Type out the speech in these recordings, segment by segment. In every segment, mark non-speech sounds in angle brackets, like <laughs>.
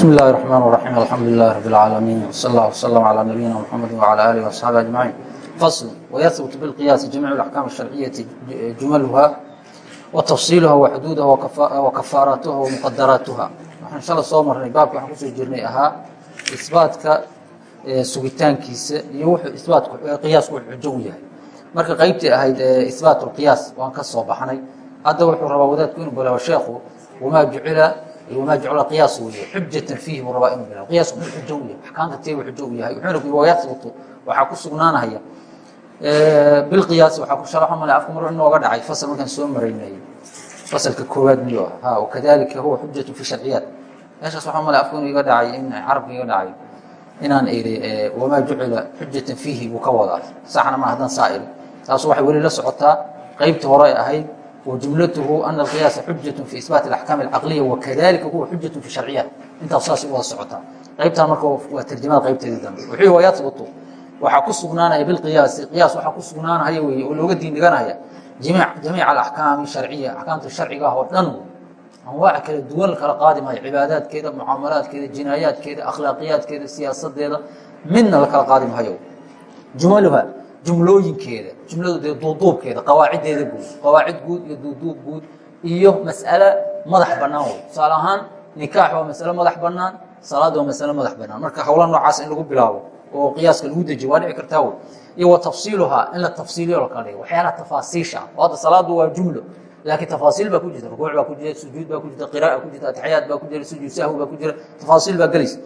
بسم الله الرحمن الرحيم الحمد لله رب العالمين وصلى الله وسلم على نبينا محمد وعلى آله وأصحابه أجمعين فصل ويثبت بالقياس جميع الأحكام الشرعية جملها وتفصيلها وحدودها وكفاراتها ومقدراتها waxaan shala soo marnay baabkii waxaan kusoo jirnay ahaa isbaatka sugitaankiisa iyo wuxuu isbaatku qiyaasku wuxuu xujo u yahay marka qaybtii ahayd isbaat lqiyaas waan ka soo baxnay hadda wuxuu rabaa wadaadku inuu bilaabo sheekhu wamaa jucila wamaa jucila qiyaas weye xujatan fiihi buu rabaa inuu bilaabo qiyaasku muxuu xujo u yahay axkaamta teebuu xujo u yahay wuxuuna yiri wayahbutu waxaa ku sugnaanahaya bilqiyaas waxaa ku sharaxo male afka mar inooga dhacay fasal markaan soo maraynay fasalka koowaad miyuu ah wakadalika huwa xujatu fi sharciyaat meeshaas waxaa male afku inuu iga dhacay in carabka iga dhacay inaan iri wamaa jucila xujatan fiihi buu ka wadaa saxna ma haddaan saa iri taasu waxay weli la socotaa qeybtii hore ahayd wajumlatuhu ana alqiyaasa xujatu fi isbaat alaxkaam alcaqliya wakadalika huwa xujatu fi sharciyaat intaas saas wada socotaa qaybtan marka waa tarjamada qaybteedii dambe wuxuu wayahbutu waxaa ku sugnaanaya bilqiyaasi qiyaas waxaa ku sugnaanaya wey oo looga diin dhiganaya jamiic alaxkaami sharciya axkaamta sharciga ah oo dhan anwaac kala duwan la kala qaadi maayo cibaadaadkeeda mucaamalaadkeeda jinaayaadkeeda akhlaaqiyaadkeeda siyaasadeeda midna la kala qaadi maayo jumaluha jumlooyinkeeda jumladu dee duuduubkeeda qawaaciddeeda guud qawaacid guud iyo duuduub guud iyo mas'ale madax bannaan wey tusaale ahaan nikaax waa masale madax bannaan salaad waa masale madax bannaan. Marka howla noocaas in lagu bilaabo oo qiyaaska lagu dejiyo waa dhici kartaa wey iyo wa tafsiiluhaa in la tafsiiliyo lakala dhigo waxyaalaha tafaasiisha. Oo hadda salaadu waa jumlo laakiin tafaasiil baa ku jirta rukuuc baa ku jira sujuud baa ku jirta qira'a ku jirta atixyaad baa ku jira sujuud sahwi baa ku jira tafaasiil baa gelaysa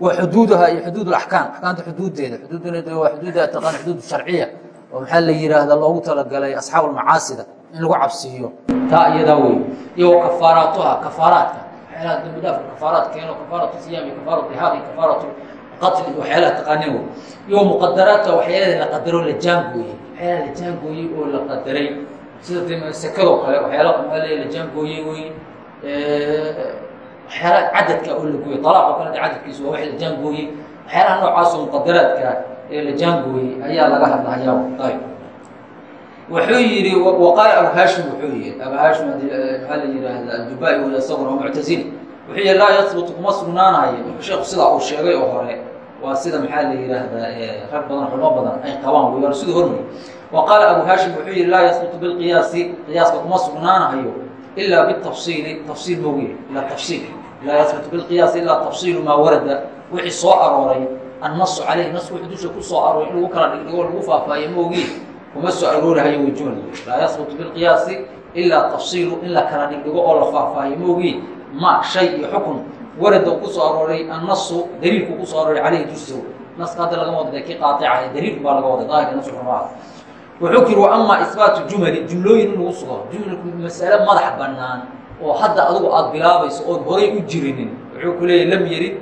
wa xuduuduhaa iyo xuduud alaxkaam axkaamta xuduuddeeda. Xuduuddeeda waa xuduudda taqaan xuduud sharciya. Oo maxaa la yidhaahda loogu talagalay asxaab almacaasida in lagu cabsiiyo taa iyadaa wey iyo kafaaraatuha kafaaraadka. Waxyaalaha dambi dhaafka kafaaraad keeno kafaaratu siyaam kafaaratu iyo kafaaratu qatli iyo waxyaalaha taqaaneen wey iyo muqadaraadka waxyaalaha la qadaro la jaangooyey waxyaalaha la jaangooyey oo la qadaray. Sida de sekadoo kale waxyaalaha maale la jaangooyey wey waxyaalaha cadadka oo talaaq oo kale de cadadkiisu waa wax la jaangooyey waxyaalaha noocaas oo muqadaraadka ee la jaangooyey ayaa laga hadlahayaa ayb wuxuu yidhi waqaala abu hashim wuxuu yihi abu hashim maxaa la yidhaahda aljubai wala isaguna waa muctazili wuxuu yihi laa yahbutu kuma sugnaanayo. Sheekhu sidaa uu sheegay oo hore waa sida maxaa la yidhaahdaa rag badan culmo badan ay qabaan wey waana siduu hormari. Wa qaala abu hashim wuxuu yihi laa yahbutu bilqiyaasi qiyaaska kuma sugnaanahayo ilaa bitafsiili tafsiil moogiye ilaa tafsiil laa yahbutu bilqiyaasi ilaa tafsiilu maa warada wixii soo arooray annasu caleyh nas wuxuu dusha ku soo arooray in lagu kala dhigdhigo lagu faahfaahiyo moogiye kuma soo aroorahayo jumla laa yahbutu bilqiyaasi ilaa tafsiilu in la kala dhigdhigo oo la faahfaahiyo moogiye ma shay iyo xukun warada uu ku soo arooray annasu daliilku ku soo arooray caleyhi dushiisa naska hadda lagama wada kii qaaica daliilku baa laga waday daahirka nasu xumaa wuxuu kiri wa amaa isbaatu jumali jumlooyin in lagu masale madax bannaan oo hadda adigu aada bilaabayso ood horay u jirinin. Wuxuu ku lam yarid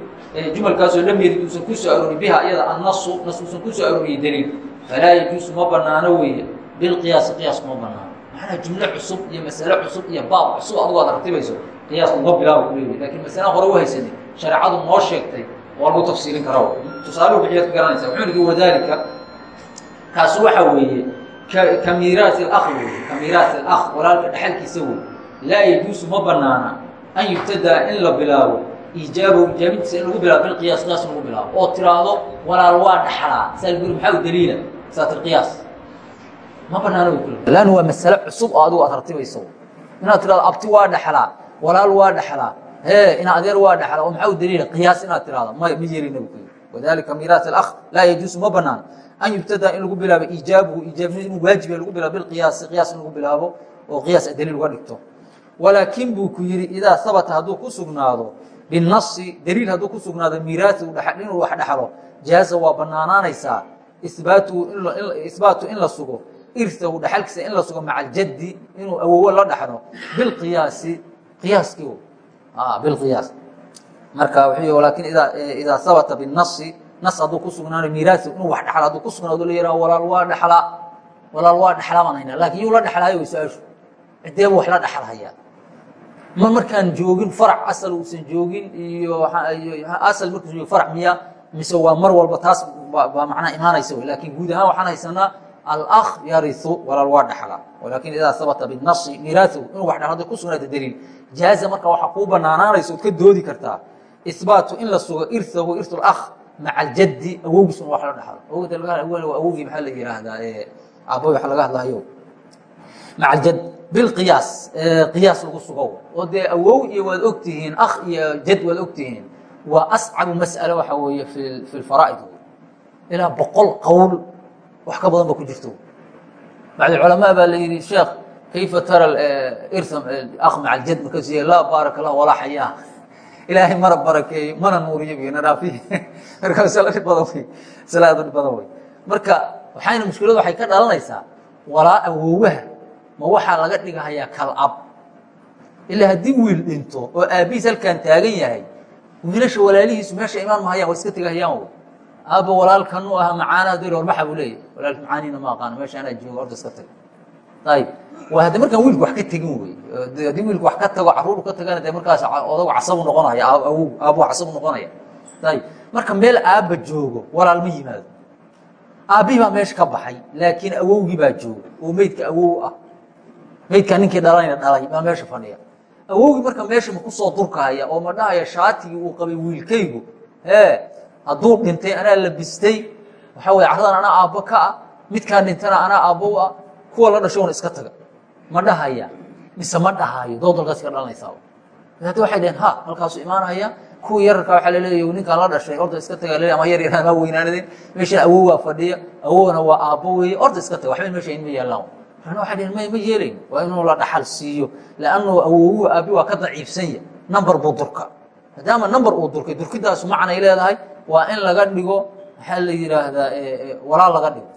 jumalkaasoo lam yarid uusan ku soo biha iyada annasu nas uusan ku soo daliil. Falaa yajuusu ma banaano weeye. Bilqiyaasi qiyaas kuma banaano maxanaa jumlo cusub iyo masale cusub iyo baab cusub adigu aad artibayso qiyaas uga bilaaba ku leeyahy laakiin masala hore u haysanay shareecadu noo sheegtay waa lagu tafsiilin karaa tusaale bixiyaad ka garanaysa wuxuu nigi wadaalika kaasi waxa weeye ka miiraasi alakh wey ka miiraasi alakh walaalka dhexalkiisa wey laa yajuusu ma banaana an yubtadaa in la bilaabo iijaabow ijaabintiisa in lagu bilaabo bilqiyaas qiyaas in lagu bilaabo oo tiraahdo walaal waa dhaxlaa saa guri maxaa u daliila saat alqiyaas ma kule lan waa masale cusub oo adigu aad ratibayso inaad tirahdo abti waa dhaxlaa walaal waa dhaxlaa he ina adeer waa dhaxlaa oo maxaa u daliila qiyaas inaad tirahdo may ma yeelina bu kuyiri wadalika miiraas alakh laa yajuusu ma banaan an yubtadaa in lagu bilaabo iijaabuhu ijaabnimadu inuu waajiba lagu bilaabo bilqiyaasi qiyaas in lagu bilaabo oo qiyaas a daliil uga dhigto walaakin buu ku yidhi idaa habata hadduu ku sugnaado binasi daliil hadduu ku sugnaado miiraasi inuu wax dhaxlo jaaza waa banaanaanaysaa isbaatu in la sugo irtahu dhaxalkiisa in la sugo maca inuu awowo la dhaxlo bilqiyaasi qiyaaskii bilqiyaas marka wuxuu walakin idaa idaa habata binasi nas hadduu ku sugnaano miiraasi inuu wax dhaxlo hadduu ku sugnaado la yihah walaal waa dhaxlaa walaal waa dhaxlaa baan haynaa laakiin yuu la dhaxlaayo way su'aashu cideebu wax la dhaxalhayaa ma markaan joogin farac asal uusan joogin iyo asal markuusan joogin farac miya mise waa mar walba taas baa macnaha imaanaysa wey laakiin guud ahaan waxaan haysanaa alakh yariu walaal waa dhaxla. Walakin idaa habata binasi miiraasihu inuu wax dhaxlo haday ku sugnaata daliil. Jaaza marka waxaa kuu banaanaanaysa ood ka doodi kartaa ihbaatu in la sugo irhahu irhu lakh maca aljaddi awowgiisuna wax la dhaxlo awowgii maxaa la yidhaahdaa aabbahi wax laga hadlayo maca aljad bilqiyaas qiyaas lagu sugo oo dee awow iyo waad ogtihiin akh iyo jad waad ogtihiin waa ascabu mas'ale waxa weeye fi fi lfaraa'id ilaa boqol qowl wax ka badan ba ku jirto. Bacd culamaa baa la yidhi sheekh kayfa tara irsam akh maca aljad markaasuu laa baaraka lah walaa xayaa ilaahay mana barakeeyo mana nuuriyo bina dhaafi <laughs> <laughs> badan wey masalaada dhib badan wey marka waxayna mushkiladu waxay ka dhalanaysaa walaa awoowaha ma waxaa laga dhigahayaa kal ab. Ilaa haddii wiil dhinto oo aabbihiis halkan taagan yahay wiilasha walaalihiisu meesha imaan mahayaan way iska tegahayaan wey aabba walaalkanu aha macaanaa dir warbaxa buu leeyahy walaalka macaaniina ma aqaano meesha anaa jooga orda iska tag. Ayib waa hadda markaan wiilku wax ka tegin wey haddii wiilku wax ka tago carruuru ka tagana dee markaas odagu casabu noqonaya awow aabuhu casabu noqonaya. ayib marka meel aabba joogo walaal ma yimaado. Aabbihii baa meesha ka baxay laakiin awowgii baa jooga oo meydka awow ah. Meydkaa ninkii dhalayna dhalay baa meesha fadhiya. Awowgii marka meesha ma ku soo durkahaya oo ma dhahaya shaatigii uu qabay wiilkaygu ee hadduu dhintay anaa labistay. Waxaa weye carradan anaa aabbo ka ah midkaan dhintana anaa aabbow ah kuwa la dhashoona iska taga. Ma dhahaya mise ma dhahayo dood halkaas ka dhalanaysaa hadda waxay dhaheen ha halkaasu imaanaya kuwa yararka waxaa laleeya ninkaan la dhashay orda iska taga ama yar yar ama weynaanadeen meeshan awowaa fadhiya awowna waa aabbo weeye orda iska taga. Waxba meesha inma yeelaan rana waxay dhaheen ma ma yeelayn? Waa inuu la dhaxal siiyo. Leannu awowuhu aabbi waa ka daciifsanya number buu durka maadaama number uu durkay durkidaasu macnay leedahay waa in laga dhigo maxaa la yidhaahdaa walaal laga dhigo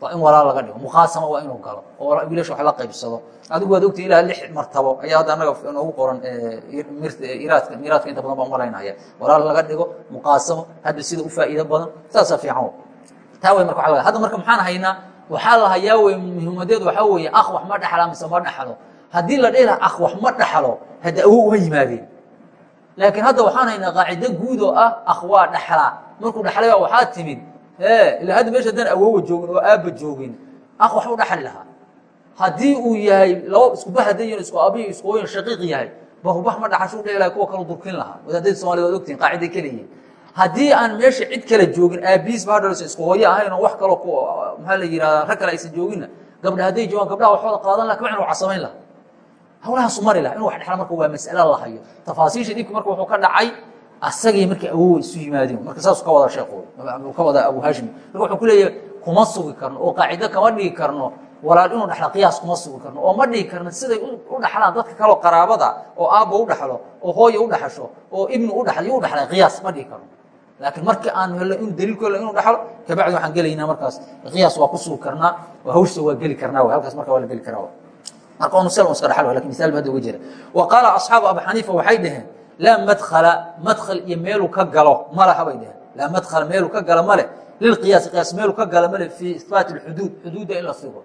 waa in walaal laga dhigo. Mukhaasama waa inuu galo oo wiilasha wax la qaybsado. Adigu waad ogtay ilaa lix martabo. Ayaa hadda annaga noogu qoran iraadka miiraadka inta badan baan u malaynaya walaal laga dhigo muqaasamo hadda sida u faa'iido badan saasaa fiican taa way marka waa hadda marka maxaan haynaa waxaa la hayaa wey muhiimadeedu waxaa weeye akh wax ma dhaxla mise ma dhaxlo. Haddii la dhihi laha akh wax ma dhaxlo hadda awow uma yimaadeen. Laakiin hadda waxaan haynaa qaacido guud oo ah akh waa dhaxlaa. Markuu dhaxlay waxaa timid ila hadda meesha haddaan awowa joogin oo aabba joogin akh wax u dhaxli lahaa. Haddii uu yahay laba iskuba isku abiyo isku hooyan shaqiiq yahay bahubah ma dhaxashu dhihi lahay kuwa kala durkin lahaa. Wadaadada somalida waad ogtihin qaaciday kaleyihin haddii aan meesha cid kale joogin aabiis ba hadhalsa isku hooyo ahayn oo wax kaloo ku maxaa la yihahdaa rag kale aysan jooginna gabdha hadday joogaan gabdhaha waxooda qaadan laha kabacin waa casamayn laha hawlahaasu mari laha inu wax dhexla marka waa mas'alo la hayo. Tafaasiisha dhibki marka wuxuu ka dhacay asagii markii awowa isu yimaadeen marka saasuu ka wada sheekh ka wada abu hashim. Marka wuxuu ku leeyahay kuma sugi karno. Oo qaacido kama dhigi karno. Walaal inuu dhexla qiyaas kuma sugi karno. Oo ma dhigi karno siday u dhaxlaan dadka kaleo qaraabada oo aabba u dhaxlo oo hooya u dhaxasho oo ibnu u dhaxlo iyo u dhaxlay qiyaas ma dhigi karno. Laakiin markii aan helno in daliilku helno inuu dhaxlo kabacdi waxaan gelaynaa markaas. Qiyaas waa ku sugi karnaa oo hawshta waa geli karnaa halkaas marka waa la geli karaa marka onu sel iska dhaxlo laakiin misaal ba hadda uga jira. Wa qaala asxaabu abu xaniifa waxay dhaheen laa madkhala madkhal iyo meeluu ka galo ma laha bay dhaheen laa madkhala meeluu ka galo male lilqiyaasi qiyaas meeluu ka galo male fii isbaati alxuduud xuduudda in la sugo.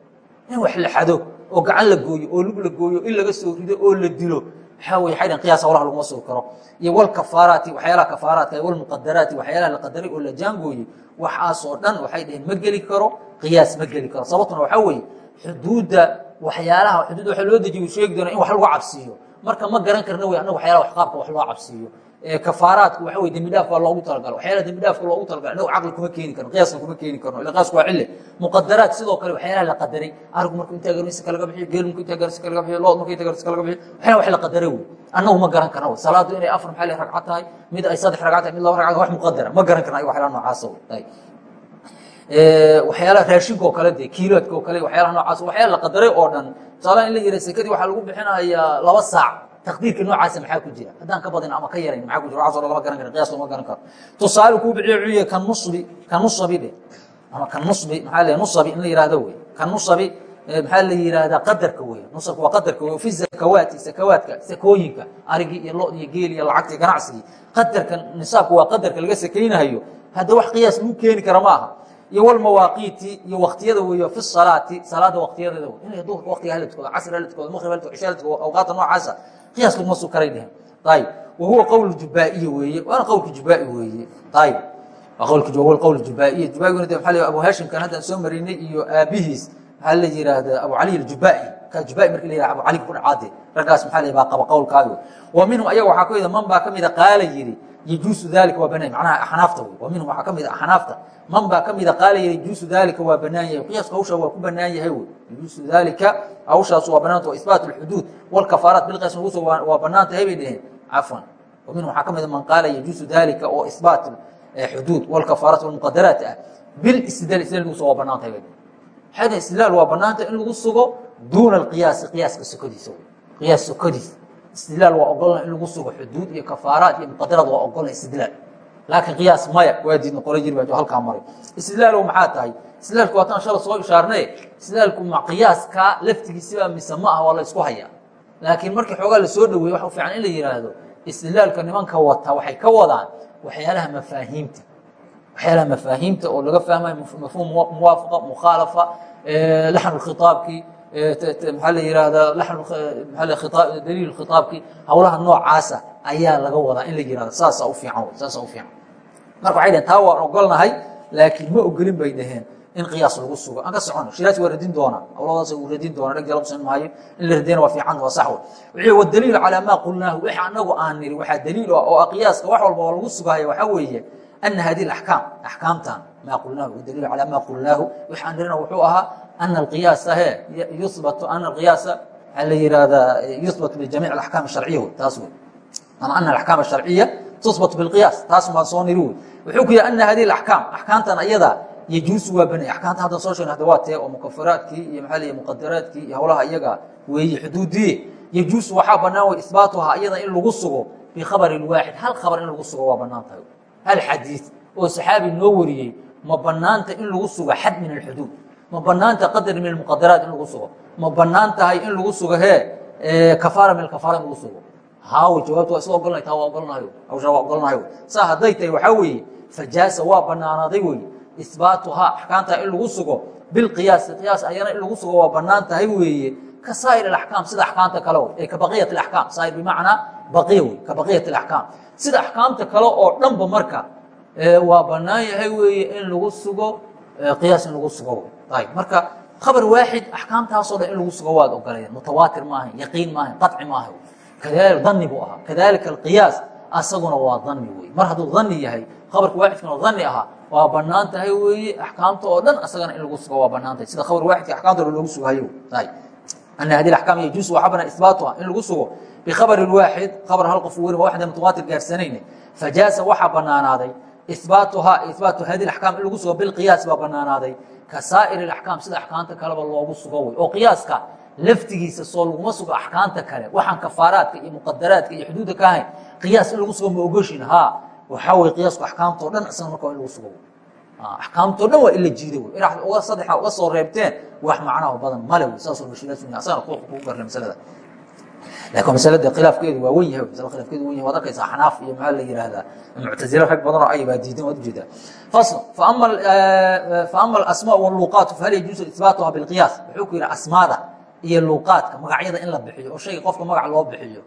In wax la xado oo gacan la gooyo oo lug la gooyo in laga soo rido oo la dilo. Waxaa weye waxay dhaheen qiyaas hawlaha laguma sugi karo. Iyo walkafaaraati waxyaalaha kafaaraadka walmuqadaraati waxyaalaha la qadaray oo la jaangooyey waxaasoo dhan waxay dhaheen ma geli karo qiyaas ma geli karo. Sababtuna waxaa weeye xuduudda waxyaalaha xuduudda waxa loo dejiyo sheegi doona in wax lagu cabsiiyo marka ma garan karna wey annaga waxyaalaha wax qaabka wax loo cabsiiyo. Kafaaraadku waxa wey dembi dhaaf baa loogu talagalo waxyaalaha dembi dhaafka loogu talagalo innagu caqli kuma keeni karno qiyaasna kuma keeni karno ila qiyaasku waa cille muqadaraat sidoo kale waxyaalaha la qadaray. Arigu markuu intaa gaaro iska laga bixiyo geel markuu intaa gaaro iska laga bixiyo lood markuu intaa gaaro iska laga bixiyo waxyaalaha wax la qadaray wey. Annagu ma garan karna salaadu inay afar maxaa leh ragcad tahay mid ay saddex ragcad tahay mid laba ragcad wax muqadara. Ma garan karna waxyaalaha noocaasa wey waxyaalaha raashinka oo kale de kiiloodka oo kale waxyaalaha noocaas waxyaala la qadaray oo dhan tusaalaha in la yidha sekadii waxaa lagu bixinayaa laba saac taqdiirka noocaasa maxaa ku jira? Haddaan ka badin ama ka yarayn maxaa ku jira? Waxaas oo lama garan kara qiyaas lama garan karo. Tusaale kuu bixiyo cuya kan nusbi kan nusabi dhe ama kan nusbi maxaa la nusabi in la yihahdo wey kan nusabi maxaa la yihahdaa qadarka wey nusabka waa qadarka wey fi zakawaati sakawaadka sakooyinka arigii iyo lo iyo geel iyo lacagtii ganacsigii. Qadarka nisaabka waa qadarka laga sakaynahayo hadda wax qiyaas lagu keeni kara ma aha iyo wlmawaaqiiti iyo waktiyada weeyo fi salaati salaada waktiyadeeda wey in duhurka waktiga hala tukado casr hala tukado maqrib hala tukado cisha hala tukado awqaata noocaasa qiyaas laguma sug karay dhehen ayib wa huwa qowl jubaa'iye weeye. Waana qowlka jubaa'i weeye. Ayib waa qowlka qowl jubaa'iye jubaa'iguna de maxaa la abu hashimkan haddaan soo marinay iyo aabihiis maxaa la yihahdaa abu cali aljubaa'i ka jubaa'i marki la yihah abu cali ku dhacaade raggaas maxaa la baa qaba qowlkaayo wa minhum ayaga waxaa ka mida man baa ka mida qaala yidhi yajuusu dalika waa banaan macnaha axnaafta wey wa minhum waxaa ka mid a axnaafta man baa ka mida qaalaya yajuusu dalika waa banaan yahay. Qiyaaska hawshaa waa ku banaan yahay wey yajuusu dalika hawshaas waa banaanta isbaat alxuduud walkafaaraat bilqiyaas lagu soo waa bannaan tahay bay dheheen cafwan. Wa minhum waxaa ka mid a man qaala yajuusu dalika oo isbaat xuduud. Walkafaaraat walmuqadaraat ah. Bilistidlaal istidlaal lagu soo waa bannaan tahay xada istidlaal waa banaanta in lagu sugo duuna alqiyaasi qiyaaska sokodiisa qiyaas sokodiisa istidlaal waa ogolna in lagu sugo xuduud iyo kafaaraat iyo muqadaraad waa ogolna istidlaal laakiin qiyaas maya waa diidna qolo jiri baa halkaa maray. Istidlaalow maxaa tahay? Istidlaalku waa tan shala soo ishaarnay istidlaalku ma qiyaaska laftigiisibaa mise ma ah waa la isku hayaa. Laakiin markii xoogaa la soo dhaweeye waxa u fiican in la yidhaahdo istidlaalka nimanka wata waxay ka wadaan waxyaalaha mafaahiimta. Waxyaalaha mafaahiimta oo laga fahmayo mafhuum muwaafaqa mukhaalafa laxnu khitaabkii maxaa la yihahdaa daliil khitaabkii hawlaha noocaasa ayaa laga wadaa in la yihahdo saasa ufiican saasa u fiican. Marka waxay dhaheen taa waan ogolnahay laakiin ma ogolin bay dhaheen in qiyaas lagu sugo. Aan ka socono shiraasi waa radin doonaa. Hawladaas uu radin doona dheg jala kusan maayo in la radiyana waa fiican waa sax wey wixii wadaliilu calaa maa qulnaahu. Wixii annagu aan niri waxaa daliil ah oo qiyaaska wax walba lagu sugaayo waxaa weeye ana hadihi axkaam axkaamtan maa qulnaahu wadaliilu calaa maa qulnaahu. Wixii aan nirina wuxuu ahaa ana alqiyaasa he yuhbatu ana alqiyaasa waxaa la yihahdaa yuhbatu bijamiic alaxkaam asharciya wey taas wey ama ana alaxkaam asharciya tuhbatu bilqiyaas taas maa soo niri wuxuu ku yihi ana hadihi axkaam axkaamtan ayada yajuusu waa banay axkaamta haddan soo sheegna hada waa tee oo mukafaraadkii iyo maxaa la muqadaraadkii iyo howlaha iyaga weeye xuduudii yajuusu waxaa banaan wey isbaatuhaa iyada in lagu sugo bikhabarin waaxid hal khabar in lagu sugo waa bannaan tahay. Hal xadiid oo saxaabi noo wariyey ma banaanta in lagu sugo xad min alxuduud ma banaanta qadar min almuqadaraat in lagu sugo ma bannaan tahay in lagu sugo hee kafaara min alkafaara in lagu sugo haaw jawaabta waa isla ogolnay taa waa ogolnahayo hawshaa waa ogolnahayo saa hadday tahay waxaa weeye fajaasa waa banaanaaday wey isbaatuhaa axkaamtaa in lagu sugo bilqiyaasi qiyaas ayana in lagu sugo waa bannaan tahay weeye ka saa'ir alaxkaam sida axkaamta kale wey ee ka baqiyat alaxkaam saa'ir bimacnaa baqiya wey ka baqiyat alaxkaam sida axkaamta kale oo dhanba marka waa banaan yahay weeye in lagu sugo qiyaas in lagu sugo ayb marka khabar waaxid axkaamtaasoo dhan in lagu sugo waad ogolayeen mutawaatir maaha yaqiin maaha qaci maaha kadali dani buu ahaa. Kadalika alqiyaas asaguna waa dani wey mar hadduu dani yahay khabarka waaxidkana dani ahaa waa bannaan tahay weeye axkaamta oo dhan asagana in lagu sugo waa bannaan tahay. Sida khabar waaxidka axkaamta o loogu sugahayo ana hadi axkaam yajuusu waxaa banaa isbaatuha in lagu sugo. Bikhabari waaxid khabar hal qof werin waxda mutawaatir gaarsanayna fajaasa waxaa banaanaaday isbaatuhaa isbaatu hadi axkaam in lagu sugo bilqiyaas baa banaanaaday ka saa'ir sida axkaamta kaleba loogu sugo wey oo qiyaaska laftigiisa soo laguma sugo axkaamta kale waxaan kafaaraadka iyo muqadaraadka iyo xuduudda ka ahayn qiyaas in lagu sugo ma ogoshin ha waxaa wey qiyaasku axkaamtao dhan isaga marka in lagu sugo. Axkaamtao dhan waa in la jiida wey inaad uga saddexa uga soo reebteen wax macnaha badan male wey saasoo bashiilaas asagana kugu garle masalada. Lakin masalada khilaafkeedu waa wen yahay masala khilaafkeedu wen yahay waad arkaysaa xanaaf iyo maxaa la yihahdaa muctazile rag badan oo ay baa diidan waad u jeedaa fasl faama faama alasmaa waluuqaatu fahal yajuusu isbaatuha bilqiyaas wuxuu ku yidhi asmaada iyo luuqaadka magacyada in la bixiyo oo shayga qofka magac loo bixiyo.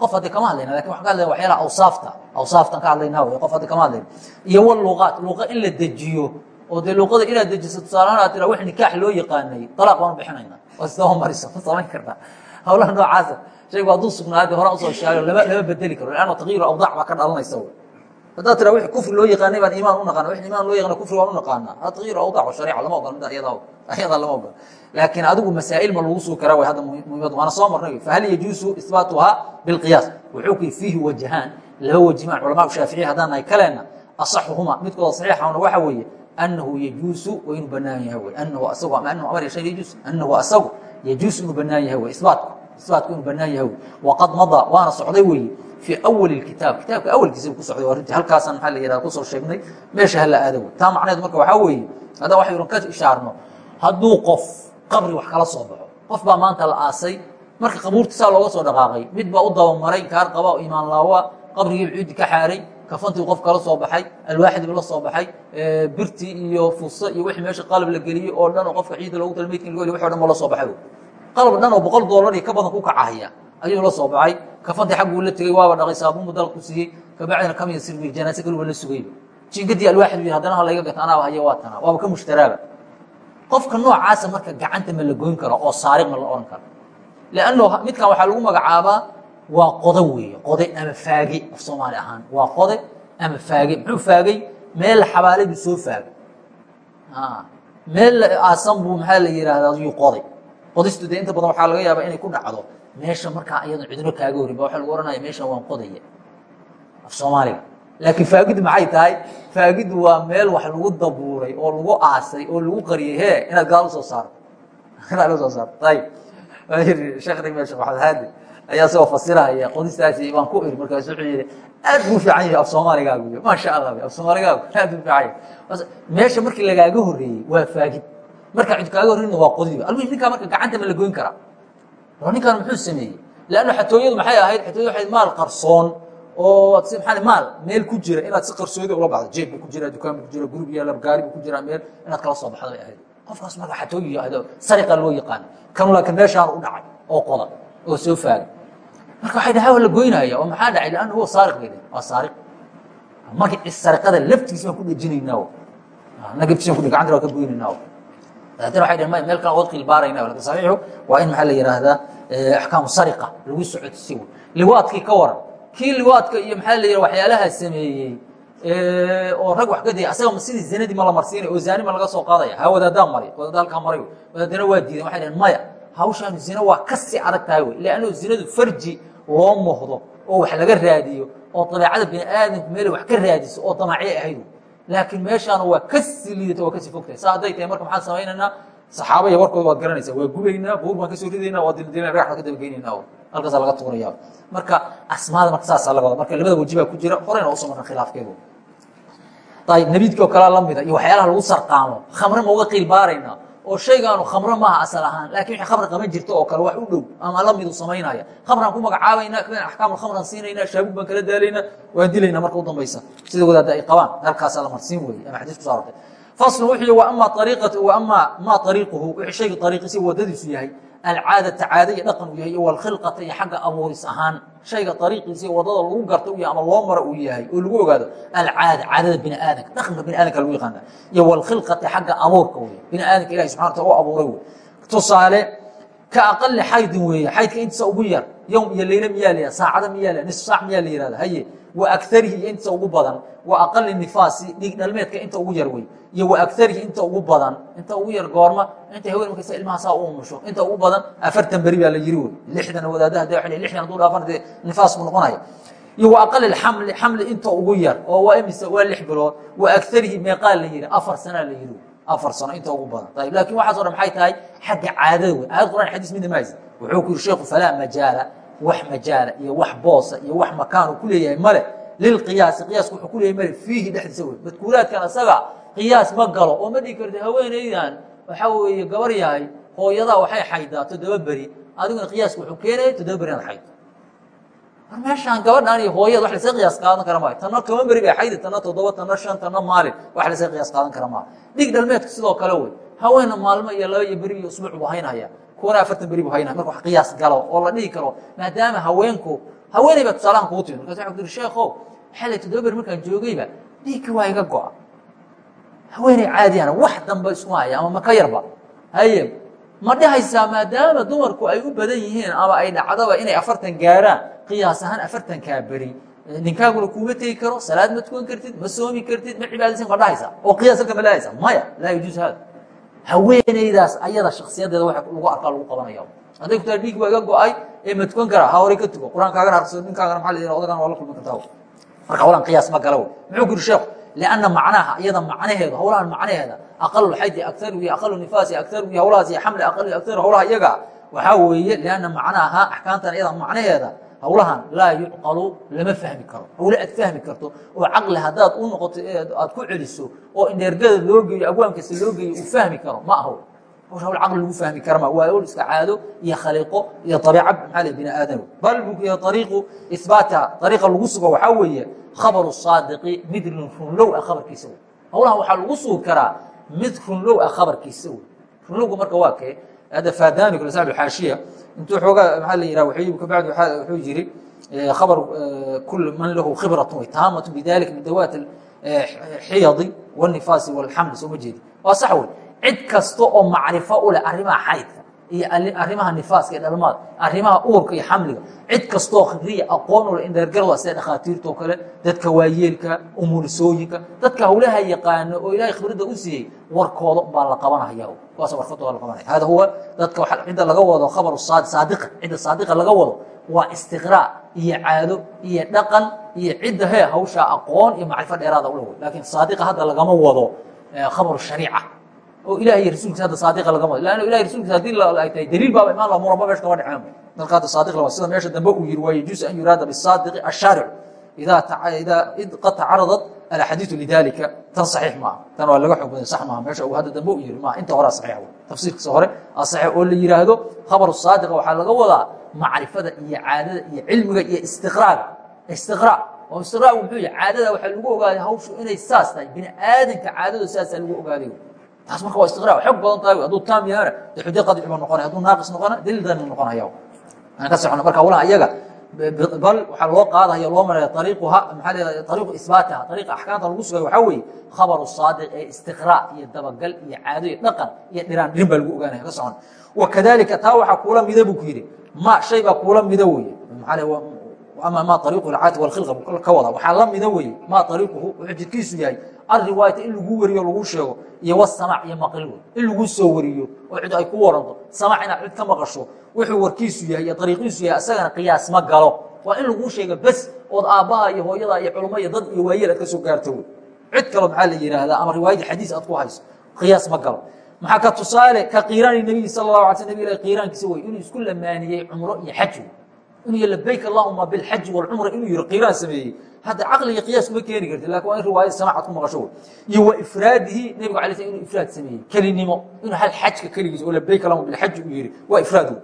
Qof haddi kama hadlayna laakiin waxan ka hadlayna waxyaalaha awsaafta awsaaftan ka hadlaynaa wey qof haddi kama hadlayna. Iyo waluuqaat luuqa in la dejiyo oo dee luuqada inaad dejiso tusaalahaan aad tira wix nikaax loo yaqaanay dalaaq baanu bixinayna. Oo isdaba mariso ma samayn kartaa hawlaha noocaasa shaygu hadduu sugnaade horaan u soo sheegay lama lama bedeli karo lanna takyiru awdaac baa ka dhalanaysa. wey haddaad tira wixii kufri loo yaqaanay baan iimaan u naqaana wixii iimaan loo yaqaana kufri waan u naqaanaa. Awdaac wa shariica lama ogola mida ayadaa ayadaa lama ogola. Laakiin adigu masaa'il ma lagu sugi karaa way hadda muhiimadu waana soo marnay. Fahal yajuusu isbaatuhaa bilqiyaas wuxuu ku fiihi wajahaan laba wajimaan culamaa shaaficiya haddaan nahay kaleena asaxuhuma midkooda saxiixahuna waxa weeye annahu yajuusu waa inuu banaan yahay wey annahu asagu ama annahu amar shay yajuus annahu asagu yajuusu inuu banaan yahay wey isbaatku isbaatku inuu banaan yahay wey waqad madaa waana socday weeye fii awali kitaab kitaabka awalkiisa ku socday arrintii halkaasaan maxaa la yihahda ku soo sheegnay meesha hala aada wey taa macneed marka waxaa weeye haddaan waxaynu ka ishaarno hadduu qof qabri wax kala soo baxo qof baa maanta la aasay marka qabuurta saa looga soo dhaqaaqay mid baa u dabamaray kaar qaba o imaan laawa qabrigii cuudi ka xaaray kafantii qof kala soo baxay alwaaxidba la soo baxay birtii iyo fuso iyo wixii meesha qalab la geliyey oo dhan oo qofka ciidda loogu talmeydka in loo wx o dhan ba la soo baxay qalab dhan oo boqol doolar iyo ka badan ku kacahaya ayuu la soo baxay. Kafantii xagguu la tegey waaba dhaqay saabuunbu dalku siiyey. Kabacdina kamiya sirbi janaase kaluba la sugayba jinkadii alwaaxid u haddana ha layga gata anaaba haya waa tanaa. Waaba ka mushtaraaba qofka noocaasa marka gacanta ma la goyn karo oo saariq ma la ohan karo. Lanno midkan waxaa lagu magacaabaa waa qodo weeye. Qode ama faage af soomaali ahaan. Waa qode ama faage. Muxuu faagay? Meel xabaaladu soo faagay. Meel aasan buu maxaa la yidhaahdaa? Yuu qoday. Qodistu de inta badan waxaa laga yaabaa inay ku dhacdo meesha markaa iyadan cidino kaaga horin ba waxa lagu ohanaya meeshan waan qodaya af soomaaliga laakiin faagidu maxay tahay? Faagidu waa meel wax lagu dabuuray oo lagu aasay oo lagu qariyay. He inaad gaal u soo saarto. <laughs> Inaad u soo saarto. Ayib sheekh sheekh maxamed haadi ayaa isagoo fasiraya qodistaasi baan ku iri markaas wuxuu yihi aad buu fiican yahay af soomaaligaagu maasha allah af soomaaligaagu aad buu fiican yahay. Meesha markii lagaaga horeeyey waa faagid. Markaa cid kaaga horreyna waa qodiba almuhim ninkaa marka gacanta ma la goyn karaa ninkan muxuu sameeyey? Leanna xatooyadu maxay ahayd? Xatooyadu waxay maal qarsoon oo si maxaa maal meel ku jira inaad si qarsoodi ula baxdo jeeb buu ku jira dukaan buu ku jira gurub yaalla gaari buu ku jira meel inaad kala soo baxdo bay ahayd. Qofkaas marka xatooyi yahdo sariqa loo yaqaan. Kanu laakiin meeshaan u dhacay oo qoda oo soo faagay. Marka waxay dhaha waa la goynaya oo maxaa dhacay? Leanna huwa saariq bay dhahay waa saariq. Magacii sariqada laftiisa baan ku dhejinaynaa nagabtiisa ku gacanta waa ka goynaynaa daatana waxay dhaheen meel kale ood qilbaarayna laakiin saxiixu waa in maxaa la yidhaahdaa axkaamu sariqa lagu socodsi wey liwaadkii ka waran. Kii liwaadka iyo maxaa la yidhaha waxyaalaha sameeyey oo rag wax ka daya asaga sidii zinadii ma la marsiinay oo zaani ma laga soo qaadaya. Ha wadaadaa maray wadaada halkaa maray. Wadaadana waa diidan waxay dhaheen maya hawshaanu zina waa ka sii adag tahay wey. Leannu zinadu farji loo muuhdo oo wax laga raadiyo oo dabeecada bini aadamku meelay wax ka raadiso oo damacyo ahayd laakiin meeshaana waa ka sii liidata waa ka sii fogtahay. Saa hadday tahay marka maxaan samaynaynaa saxaaba iyo warkooda waad garanaysaa waa gubaynaa buur baan ka soo ridaynaa waa dildilna raaxda ka dabageynayna halkaasaa laga tuuraya marka asmaada marka saasaa laga wada marka labada weji baa ku jira horeyna u soo marna khilaafkeedu. Ayib nabiidkii oo kalea lamida iyo waxyaalaha lagu sarqaamo khamre ma uga qiil baaraynaa oo shaygaanu khamre maaha asal ahaan laakiin wixii khamri qaban jirta oo kale wax u dhow ama lamidu samaynaya khamraan ku magacaabayna axkaamul khamran siinayna shaabug baan kala daalayna waan dilayna marka u dambaysa. Sida wadaadda ay qabaan halkaasaa la marsiin weeye ama xadiis ku so arortay faslu wuxuu yihi waama ariiqat waama maa ariiquhu wixii shayga ariiqiisi waddadiisu yahay alcaadata caada iyo dhaqan uu yahay iyo walkhilqata iyo xagga abuuris ahaan shayga ariiqiisi waddada lagu garta u yahay ama loo maro uu yahay oo lagu ogaado alcaada caadada bini aadanka dhaqanka bini aadamka lagu yaqaana iyo walkhilqati xagga abuurka wey bini aadamka ilahi subxana wataala u abuuray wey tusaale ka aqali xaydin weeye xaydka intiisa ugu yar yowm iyo leyla miyaa la saacada miyaa la nisf saac miyaa la yihahda haye wa agarihi iyo intiisa ugu badan. Wa aqali nifaasi dhiig dhalmeedka inta ugu yar wey iyo wa agarihi inta ugu badan. Inta ugu yar goorma inta haween markasa ilmaha saa u umusho. Inta ugu badan afartan beri baa la yiri wey lixdan wadaadaha de waa lixdan hadduu dhaafan dee nifaas buu noqonaya iyo wa aqali xamli xamli inta ugu yar oo waa imise waa lix bilood. Wa agarihi meeqaa la yihi afar sanaa la yihi afar sano inta ugu badan. Ayb laakiin waxaaso dhan maxay tahay? Xagga caadada wey aayad quraan xadiis midna mahaysa wuxuu ku yihi sheekhu falaa majaala wax majaala iyo wax boosa iyo wax makaanu ku leeyahay male. Lilqiyaasi qiyaaska wuxuu ku leeyahay male fiihi dhexdiisa wey madkuuraadkan asaga qiyaas ma galo. Oo ma dhigi karti haweenaydan waxaa weeye gabar yahay hooyadaa waxay xaydaa toddoba beri. Adiguna qiyaaska wuxuu keenaya toddoba beri inaad xaydo. War meeshaan gabadhaan iyo hooyada wax laysaga qiyaas qaadan kara maayo tanna toban beri bay xaydi tanna toddoba tanna shan tanna maalin wax laysaga qiyaas qaadan kara maaha. Dhig dhalmeedku sidoo kale wey haweena maalmo iyo laba iyo beri iyo usbuuc buu haynaya kuwana afartan beri buu haynaya marka wax qiyaas galo oo la dhihi karo maadaama haweenku haweeney baa tusaalahan kugu timi. Markaas waxa ku tiri sheekhow xalay toddoba beri markaan joogayba dhiigkii waa iga go'a haweeney caadiyana wax damba isku haya ama maka yarba. Haye ma dhehaysaa maadaama dumarku ay u badan yihiin ama ay dhacdaba inay afartan gaaraan qiyaas ahaan afartankaa beri. Ninkaaguna kuuma tegi karo salaad ma tukan kartid ma soomi kartid ma cibaadaysan ma dhahaysaa? Oo qiyaas halka ma leehaysaa maya laa yajuuz hada haweenaydaas ayada shaksiyadeeda wa lagu arkaa lagu qabanaya hadday ku taa dhiig waa iga go'ay ee madkon kara ha hore ka tugo qur'aan kaagana arso ninkaagana maa la odagan waa la kulmi kartaa marka hawlaan qiyaas ma gala muxuu ku yuri sheekhu lianna macnaha iyada macnaheedu hawlahan macnaheeda aqalu xaji aktaru iyo aqalu nifaasi aktaru iyo hawlahaas iyo xamli aqalu aktaru hawlaha iyaga waxaa weeye lianna macnaha axkaamtan iyada macnaheeda hawlahan laa yucqalu lama fahmi karo hawle aad fahmi karto oo caqli haddaad u noqoto aad ku celiso oo indheergada loo geeyo abwaankasta loo geeyo uu fahmi karo ma aho hawl caqli lagu fahmi kara ma waa hawl iska caado iyo khaliiqo iyo dabiica maxaa le bini aadam bal bukiya ariiqu ihbaata ariiqa lagu sugo waxaa weeye khabaru saadiqi mid runlow ah khabarkiisa wey hawlahan waxaa lagu sugi karaa mid runlow ah khabarkiisa wey runlowga marka waa kee hadda faadani saaib xaashiya intuu xoogaa maxaa la yihah waxiib kabacdi wuxuu yiri khabar kul man lahu khibratun way taamatu bidalika min dawaat xiyadi wanifaasi walxamli soo ma jeedi waa sax wey cid kasta oo macrifo u leh arrimaha xaydka iyo arrimaha nifaaska iyo dhalmaad arrimaha uurka iyo xamliga cid kastoo khibriya aqoon ula indheergarwa sida dhakhaatiirtoo kale dadka waayeelka umulisooyinka dadka hawlaha yaqaano oo ilaahay khibradda u siiyey warkooda baa la qabanaya kuwaas warkooda la qabanaya hada huwa dadka cidda laga wado khabar saadiqa cidda saadiqa laga wado waa istiqraac iyo caado iyo dhaqan iyo cidda he hawshaa aqoon iyo macrifo dheeraada ula wey laakiin saadiqa hadda lagama wado khabaru shariica. Oo ilahay rasuulkiisa hadda saadiqa lagama wado. Lanno ilahay rasuulkiisa haddii ay tahay daliil baaba imaan la muraba meesha kama dhaceen dalka hadda saadiq la sida meesha dambe uu yiri waa yajuusu an yuraada bisaadiqi ashaaric idaa id qad tacaradat alaxadiiu lidalika tan saxiix maaha tan waa laga xog baday sax maaha meesha uu hadda dambe u yiri maaha inta horea saxiix tafsiirkiisa hore a saxiix oo la yihaahdo khabaru saadiqa waxaa laga wadaa macrifada iyo caadada iyo cilmiga iyo istiqraaga istiqraa oo istiqraa muxuu yahay caadada waxaa lagu ogaaday hawshu inay saas tahay bini aadanka caadadu saasaa lagu ogaaday taas marka waa istiqraa xog badan tahay hadduu taam yahana de xujo qadci ba noqonaya hadduu naaqis noqona daliil dani noqonaya marka walaha iyaga bal waxaa loo qaadaya loo maraya ariiquha maxaa leedahay ariiqu isbaatiha ariiqa lagu sugaya waxaa weeye khabaru saadiq ee istiqraa iyo dabagal iyo caado iyo dhaqan iyo dhiraan dhirin baa lagu ogaanaya ka socon wakadalika taa waxaa kuula mida buu ku yidhi ma shay baa kuula mida weye maxaa ama ma ariiqu alcaati walkhilqa ka wada waxaa la mida weye ma ariiquhu wuxuu jidkiisu yahay alriwaayata in lagu wariyo lagu sheego iyo wasamac iyo maqil wey in lagu soo wariyo oo cid ay ku waranto samac inaad cid ka maqasho wuxuu warkiisu yahay iyo ariiqiisu yahay isagana qiyaas ma galo. Waa in laguu sheega bes ood aabbaha iyo hooyada iyo culummo iyo dad iyo waayeel aad ka soo gaarto wey cid kaloo maxaa la yidhaahdaa ama riwaayadii xadiis aad ku hayso qiyaas ma galo. Maxaa ka tusaale ka qiiraani nebiyi sala allahu alay sl nabig ilahi qiiraankiisa wey inuu isku lamaaniyey cumro iyo xaj. wey inuu y labayk allahuma bilxaji walcumra inuu yihi qiiraan sameeyey. Hadda caqliga qiyaas kuma keeni karti laakiin waa in riwaayada samacad ku maqasho. Iyo wa ifraadihi nebigu alay sl inuu ifraad sameeyey. Kelinimo inuu hal xajka keligiisa oo labayk allahuma bilxaji uu yihi waa ifraad wey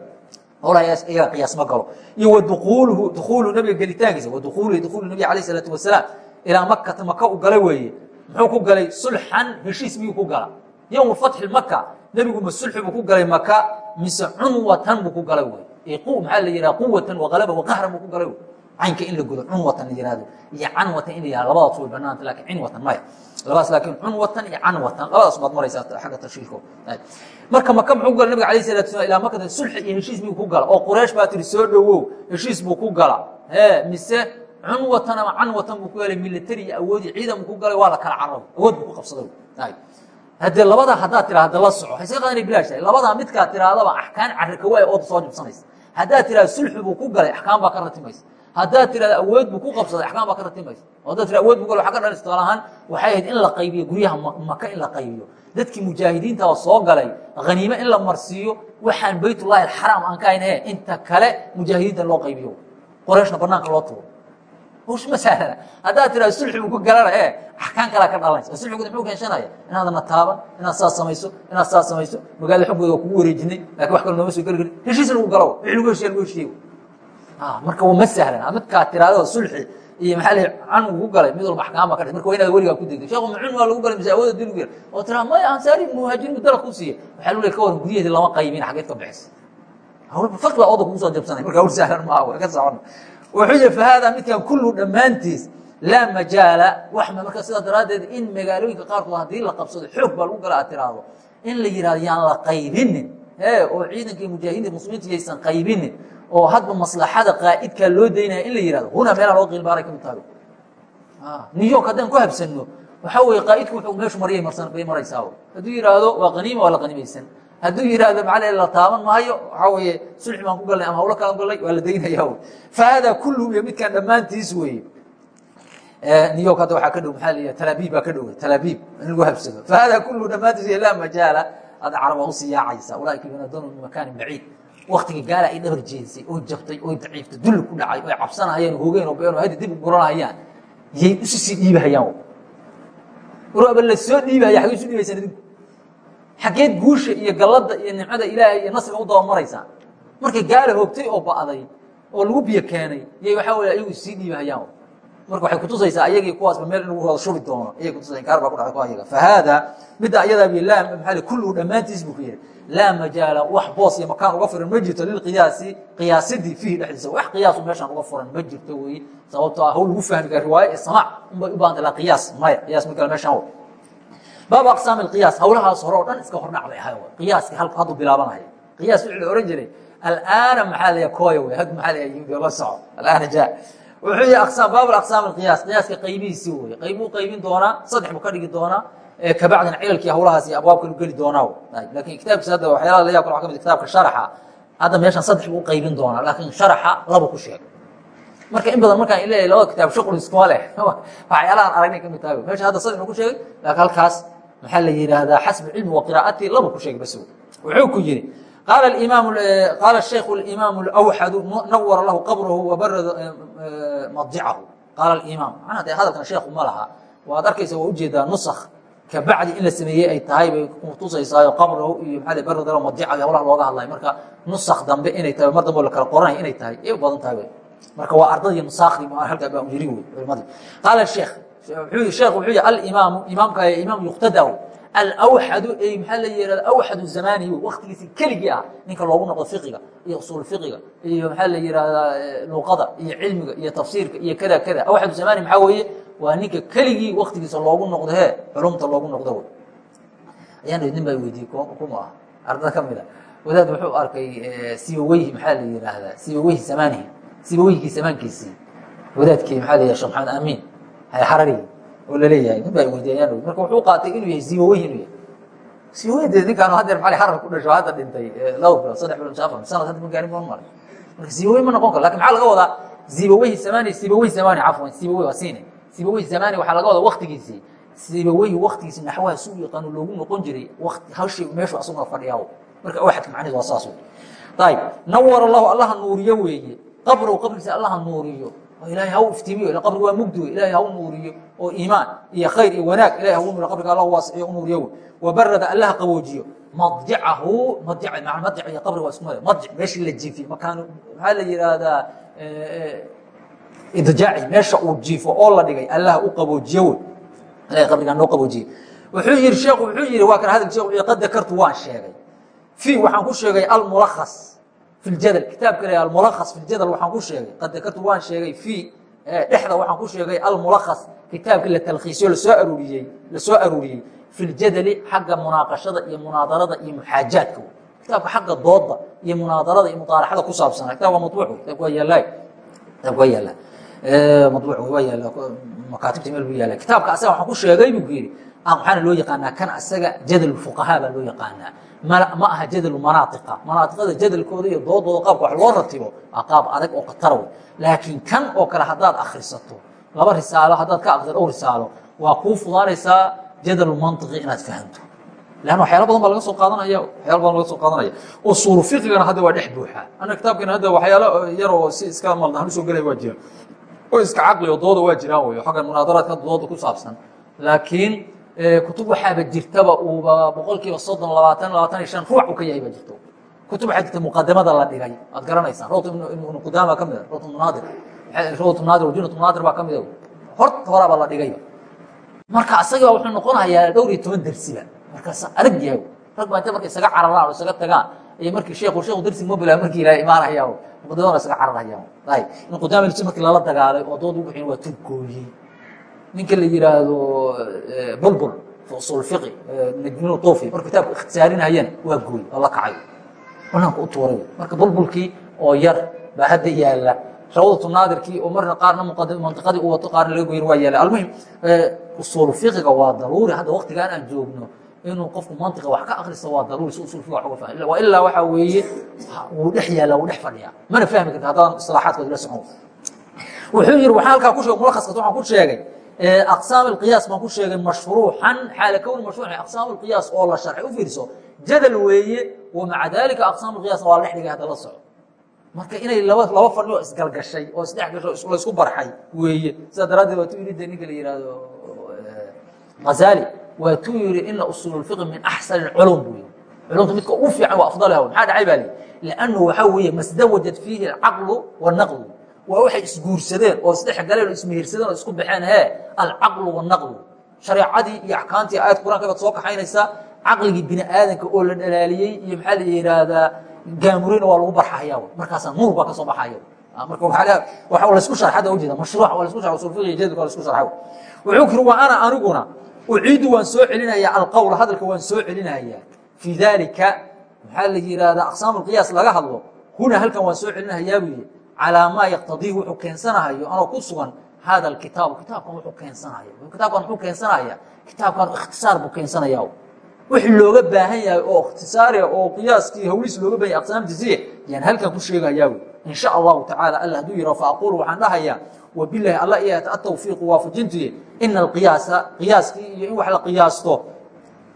howlaha qiyaas ma galo. Iyo wa dukuuluhu dukuulu nabiga gelitaankiisa wa dukuuluhi dukuulu nabi alayh isalaatu wasalaam ilaa makata maka u galay weeye. Muxuu ku galay sulxan heshiis miyuu ku gala yowma fatxi maka nebigu ma sulxi buu ku galay maka mise cunwatan buu ku galay wey maxaa la yidhaha quwatan waqalaba waqahran buu ku galay caynka in la godo cunwatan la yihahdo iyo canwatan in la yihahdo labadaas way banaanta laakiin cinwatan maya labadaas laakiin cunwatan iyo canwatan labadaas baad maraysaa xagga tashiilko marka maka muxuu ku gala nabiga alayh salatu slam ilaa makata sulxi iyo heshiis miyuu ku gala oo quraysh baa tiri soo dhowow heshiis buu ku gala e mise cunwatan ama canwatan buu ku galay military iyo awoodii ciidan ku galay waa la kala carabo awood buu ku qabsaday haddee labadaa haddaad tira hadda la soco hayse qadan bilaash tahay labadaa midkaa tiraadaba axkaan carrikawaay ooda soo jibsanaysa haddaad tirahda sulxi buu ku galay axkaam baa ka ratimaysa haddaad tirahda awood buu ku qabsaday axkaam baa ka ratimaysa haddaad tira awood buu galay waxa ka dhalaysa tusaale ahaan waxay ahayd in la qaybiyo guryaha maka in la qaybiyo. Dadkii mujaahidiinta oo soo galay haniime in la marsiiyo waxaan baytullahi alxaraam aan ka hayn he inta kale mujaahidiinta loo qaybiyo. Qorayshna banaanka loo tuuro ma sahlana haddaad tirahda sulxi buu ku galana e axkaan kalaa ka dhalanaysa sulxigu muxuu keensanaya inaadana taaban inaad saas samayso inaad saas samayso. Magaalada xogooda waa kugu wareejinay laakiin wax kale nooma soo geli karin heshiis lagu galo wixii lagu heshiya lagu heshiye marka ma sahlan midkaa tiraado sulxi iyo maxaa la cangu ku galay mid walba axkaam baa ka dhis marka waa inaad weligaa ku degto sheekhu macun waa lagu galay mise awooda dil ugu yar oo tiraa maya ansaari muhaajiriin mudala ku siiya waxaa lagu leey ka waran guryaheedi lama qaybin xageed ka bixis. Fakla ooda kugu soo jabsanay marka hawl sahlan maaha way ka socon wuxuu yihi fahaada midkan kullu dhammaantiis laa majaala waxma marka sidaa daraaddeed in magaalooyinka qaarkood haddii la qabsado xoog baa lagu gala aad tiraahdo in la yihahdo yaan la qaybinin e oo ciidankii mujaahidiinta muslimiinta yaysan qaybinin oo hadba maslaxada qaa'idkaa loo daynaya in la yihahdo huna meelaa loo qiilbaaray ka mid tahay new york haddaan ku habsanno waxaa weye qaa'idku wuxuu meeshu maryay marsan bay maraysaa hadduu yidhaahdo waa qaniima waa la qanimaysan hadduu yihahdo maaa la taaban maayo waxaa weye sulxi baan ku galnay ama hawlo kalan galnay waa la daynaya fahaada kulluhum iyo midkan dhammaantiis weeye. New york hadda waxaa ka dhow maxaa la talaabib baa ka dhow talaabib in lagu habsado. Fahaada kulluhu dhammaantiis laa majaala. Hadda carab waa u sii yaacaysa ulaaika yunaaduna min makaanin baciid. Waktiga gaala ay dhabar jeedisay oo jabtay oo daciiftay dulli ku dhacay oo cabsanahayaan hoogeen oo been oo hadda dib u guranahayaan yay isu sii dhiibahayaan. Waraba la soo dhiibahaya xagee isu dhiibaysaan idinku xageed guusha iyo galladda iyo nimcada ilaahay iyo nasriga u dabamaraysaa markay gaala hoogtay oo ba'day oo lagu biyo keenay yay waxaa weye ayagu sii dhiibahayaan marka waxay kutusaysaa ayagii kuwaasba meel in lagu wada shubi doono. Ayay kutusaysa gaar baa ku dhacday ku ayaga. Fahaada midda ayadaa bi laa maxaa kulluhu dhammaantiis buu ku yihi laa majaala wax boos iyo makaan uga furan ma jirto lilqiyaasi qiyaasidii fiihi dhexdiisa. Wax qiyaasu meeshaan uga furan ma jirto weeye sababtoo ah hawl lagu fahmi kara riwaayo iyo samaac unbay u baahanta la qiyaas maya qiyaas ma kale meeshaan baab aqsaam اqiyaas hawlahaas hore o dhan iska hordhac bay ahay qiyaaski halku hadduu bilaabanaya qiyaas wixii la ohan jiray alaana maxaa la kooya wey had maxaa la la soco alaana jaa. Wuxuu yihi aqsaam baab aqsaam alqiyaas. Qiyaaska qaybihiisii wey qaybuu qaybin doonaa saddex buu ka dhigi doonaa kabacdin cilalkii hawlahaas iyo abwaabkan u geli doonaa laakiin kitaabkiisa hadda waxyaalaha la yaab kale waa ka mid kitaabka sharaxa. Hadda meeshan saddex buu qaybin doonaa laakiin sharaxa laba ku sheegay marka in badan markaan leeyahay labada kitaab shuqul iskuma leh. <laughs> Waxyaalahan aragnay ka mid tahay. Meesha hadda saddex buu ku sheegay laakiin halkaas maxaa la yidhaahdaa xasbu cilmi wa laba ku sheegay bas wuxuu ku yidhi qaala shaykhu imaamu awxadu nawara lahu qabrahu wabarada madjicahu qaala imaam macnaha dee hadalkan sheekhu ma laha. Waad arkaysa waa u jeedaa nusakh. Kabacdi in la sameeyey ay tahay bay kutusaysaayo qabrahu iyo maaa baradalo madjicaga hawlaha looga hadlayo marka nusakh dambe inay tahay mar dambe la kala qoranaya inay tahay ay u badan tahay marka waa ardadii nusaakhdii halkaa baa yiri wey culimadii qaala sheekh sheekh wuxuu yihi alimaamu imaamka imaam yuqtadaw alawxadu ay maxaa la yihahda awxadu zamanihi waktigiisi keligii ah ninka loogu noqdo fiqiga iyo usuul fiqiga iyo maxaa la yihahdaa luqada iyo cilmiga iyo tafsiirka iyo kada kada. Awxadu zamani maxaa weeye? Waa ninka keligii waktigiisa loogu noqdo he culumta loogu noqdo wey. Ayaan nin baa weydiiyey kuma ah ardada ka mid a. Wadaad wuxuu arkay sibaweyhi maxaa la yihahdaa sibaweyhi zamanihi sibaweyhkii zamaankiisii. Wadaadkii maxaa la yihah shekh maxamed amiin harari oo la leeyahay nin baa weydiiyayaan marka wuxuu qaatay inuu yahay sibaweyhi inuu yahay. Sibaweyhi de ninkaan hadeer maali harar ku dhasho hadda dhintay laba bilood saddex mise afar sanad hadda ma gaarin maray. Marka sibaweyhi ma noqon karo laakiin maxaa laga wadaa? Sibaweyhi zamani sibaweyhi zamani cafwan sibaweyhi waa siine sibaweyhi zamani waxaa laga wadaa waktigiisii sibaweyhi waktigiisi naxwaha si u yaqaano loogu noqon jiray wati hawshay meeshu asaguna fadhiyaa marka waxadka macnihiis waa saas ayib nawar allahu allaha nuuriyo weeye. Qabrahu qabrigiisa allaha nuuriyo ilahay ha u iftiimiyo ila qabri waa mugdi wey ilahay ha u nuuriyo oo iimaan iyo khayr iyo wanaag ilahay ha u nuuriyo qabriga allah waasiciyo u nuuriyo. Wey wabarada allaha qaboojiyo. Madjicahu madjic maana madjic iyo qabri waa isku mid madjic meeshii la jiifiye makaan maxaa la yidhaahdaa idjaaci meesha uu jiifo oo la dhigay allaha u qaboojiyo. Wey ilahay qabrigaa noo qaboojiye. Wuxuu yihi sheekhu wuxuu yihi waa kan hadal sheekhu qad dakartu waan sheegay. Fi waxaan ku sheegay almulakhas fi ljadal kitaabka la almulakhas fi ljadal waxaan ku sheegay qad dakartu waan sheegay fi dhexda waxaan ku sheegay almulakhas kitaabkii la talkhiisiyo la soo aruuriyey la soo aruuriyey fi ljadali xagga munaaqashada iyo munaadarada iyo muxaajaadka kitaabka xagga dooda iyo munaadarada iyo mudaaraxada ku saabsana kitab waa mabuuc kitabka waa yaallaa kitabka waa yaallaa mabuuc waa yaallaa makaatibta meel buu yaallaa kitaabka asaga waxaan ku sheegay buu ku yidhi waxaana loo yaqaanaa kan asaga jadal fuqahaa baa loo yaqaanaa ma aha jadlu manaaia manaaطiqada jadalkooda iyo doodooda qaabka wax loo ratibo waa qaab adag oo khatara wey laakiin kan oo kale haddaad akrisato laba risaalo haddaad ka akriso dhowr risaalo waa kuu fudaanaysaa jadal manطiqi inaad fahamto. Lann waxyaala badan baa laga soo qaadanaya waxyaala badan laga soo qaadanaya. Usuulu fiqigana hadda waa dhex buuxaa anna kitaabkeena hadda waxyaalo yar oo si iska maldahan u soo gelaya waa jira. Oo iska caqli oo dooda waa jiraan wey xaggan munaadaraadka dooda ku saabsan. Laakiin kutub waxaaba jirtaba uuba boqol kiiba soddon labaatan labaatan iyo shan ruux uu ka yahay baa jirto. Kutub waxaa jirta muqadamada la dhigay waad garanaysaa. Rawt ibnu qudaama ka mida rawt munaadir rawt munaadir wajunat munaadir baa ka mida horta horaaba la dhigayba marka asaga wuxuu noqonayaa dhowr iyo toban dersiba markaas arag yahay. Rag baa inta marka isaga cararaan oo isaga tagaan iyo markii sheekhu sheekhu dersi ma bilaa markii ilaahay imaanaya muqadamada isaga cararaya ayib ibnu qudaama markii lala dagaalay oo dood ugu xin waa turkooyey ninka la yihaahdo bulbul usul fiqi najmin tuufi markuu kitaabka ikhtisaarinayana waa gooy oo la kacay. Banaanka u tuuray marka bulbulkii oo yar baa hadda yaalla rawdatu naadirkii oo marna qaarna mantiqadii u wato qaarna laga goyin waa yaalla almuhim usul fiqiga waa daruuri. Hadda waktigaan aan joogno inuu qofku mantiqa wax ka akristo waa daruuri si usul fiqi wax uga fahmo ilaa waxaa weeye wuu dhex yaalla wuu dhex fadhiyaa. Mana fahmi karta haddaan isilaaxaadkooda la socon wuxuu yihi waxaan halkaa ku sheegay mulakhaska waxaan ku sheegay aqsaam alqiyaas baan ku sheegay mashruuxan xaala kowni mashruuxan aqsaam alqiyaas oo la sharxay u fiirso jadal weeye wa maca aqsaam alqiyaasna waa la dhigay hadda la soco marka inay laba laba fani oo isgalgashay oo isdhex gashay oo barxay weeye sidaa daraaddeed waa tu yidhi ninka la yihahdo ghazali waa tu yidhi ina usuululfiqi min axsan culum buu yidhi. Culumta midka ugu fiican waa afdalha maxaa dhacay baa li lannu waxaa weeye masdawajad fiihi alcaqlu wanaqdu waa waxay isguursadeen oo isdhex galeen oo ismehirsadeen oo isku baxeen he alcaqlu wanaqlu. Shareecadii iyo axkaamtii aayad qur'anka baad soo kaxaynaysaa caqligii bini aadanka oo la dhalaaliyey iyo maxaa la yihahdaa gaamureyna waa lagu barxaya markaasaa nuur baa ka baxaya marka waa laysku shar hadda ujeeda mashruuc waa la isku shar usul fiqi jadidka waa la isku sharxa wuxuu kiri waa ana aniguna uciidu waan soo celinaya alqowla hadalka waan soo celinaya fii dalika maxaa la yihahdaa aqsaam اlqiyaas laga hadlo huna halkan waan soo celinahayaa buu yihi calaa maa yaqtadiih wuxuu keensanahayo anoo ku sugan hada kitaabu kitaabkan wuxuu keensanayo kitaabkan muxuu keensanaya kitaabkan ikhtisaar buu keensanaya wixii looga baahan yahay oo ikhtisaariya oo qiyaaskii hawliis looga baahan yahay aqsaamtiisiya yaan halkan ku sheegayaa wy in allahu tacaala alla hadduu yihao faaqulu waxaan dhahayaa wabilahi alla iya atawfiiqu waafajintuye ina alqiyaasa qiyaaskii iyo in wax la qiyaasto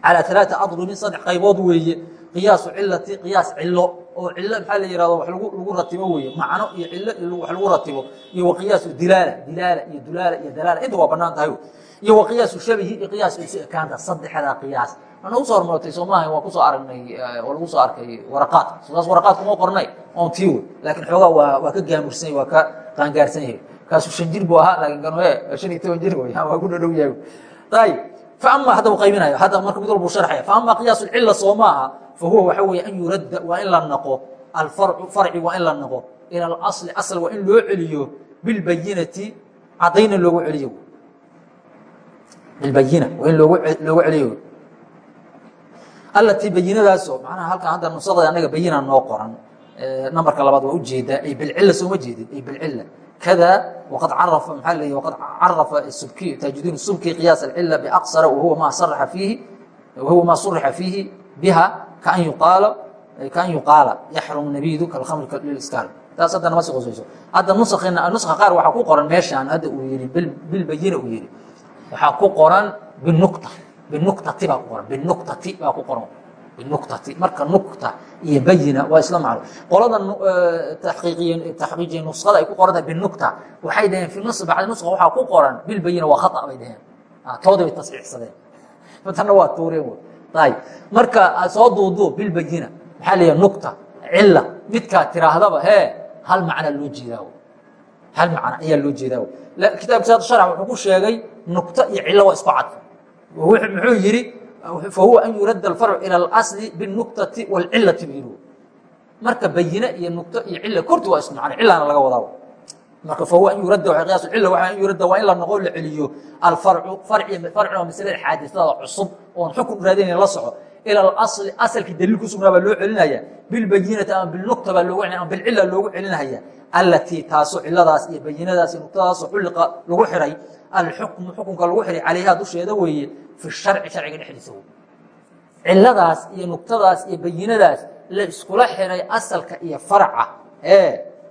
calaa alaaa adrubin saddex qaybood weeye qiyaasu cilati qiyaas cilo oo cilo maxaa la yihahdo wax lagu ratibo weeye. Macno iyo cilo iyo wax lagu ratibo. Iyo wa qiyaasu dilaala dilaala iyo dulaala iyo dalaala. Inta waa bannaan tahay. Iyo wa qiyaasu shabihi iyo qiyaas isu ekaanta saddexdaa qiyaas waana u soo hormartay soomaaha waa ku soo aragnay waa lagu soo arkay waraqaadka sodaas waraqaadka ma qornay on tii wey laakiin xoogaa waa waa ka gaamursan yahy waa ka qaangaarsan yahay kaasu shan jir buu ahaa laakiin kan e shan iyo toban jir wey waa ku dhadhow yahay ayib faama hadda u qaybinayo. Hadda marka mid walbu sharxaya faama qiyaas cila soo maaha fahuwa waxa weeye an yuradda waa in la naqo alfarcu farci waa in la naqo ila alasli asl waa in loo celiyo bilbayinati caddayna loogu celiyo bilbayina waa in loogu loogu celiyo allatii bayinadaasoo macnaha halkan hadda nusada anaga bayina noo qoran nambarka labaad waa u jeedaa ay bilcila sooma jeedin ay bilcila kada waqad carafa maxaa leeyahy waqad carafa subki taajudiin subki qiyaas alcila biaqsara wahuwa ma saraxa fiihi wahuwa ma surixa fiihi biha kaan yuqaala yaxrumu nabidu kalkhamri liliskaal taas hadda nama sii qosayso hadda nusakina nuska qaar waxaa ku qoran meeshaan hadda uu yihi bilbayina uu yihi waxaa ku qoran binukta binuktati baa ku qoran binuktati baa ku qoran binuktati marka nukta iyo bayina waa isla macno qolada taxqiiqiye nuskhada ay ku qoran tahay binukta waxay dhaheen fi nus bacda nuska waxaa ku qoran bilbayina waa khata bay dhaheen tooda bay tasxiixsadeen tanna waa tuureen wey marka soo duuduub bilbayina maxaa leeyahay? Nukta cila midkaa tiraahdaba hee hal macna loo jeedaa hal macna ayaa loo jeedaa kitaabka saad sharax wuxuu ku sheegay nukta iyo cilo waa isku cadfa muxuu yihi fahuwa an yuradda alfarcu ila alasli binuktati wاlcilati bu yiri marka bayine iyo nukto iyo cila korti waa isku macna cilana laga wadaa marka fahuwa an yuradda waa qiyaasu cilla waa an yuradda waa in la noqo la celiyo. Alfarcu farci farcioo masalada xaadisada cusub oon xukun raadinayn la soco. Ila alasli asalkii daliil ku sugnaa baa loo celinaya. Bilbayinati ama bilnukta baa loogu ama bilcilla loogu celinaya. Allatii taasoo cilladaas iyo bayinadaas iyo nuqtadaasoo xulliqa lagu xiray alxukmu xukunka lagu xiray calayhaa dusheeda weeye fi sharci sharciga dhexdiisa wey cilladaas iyo nuqtadaas iyo bayinadaas la iskula xiray asalka iyo farca. Ee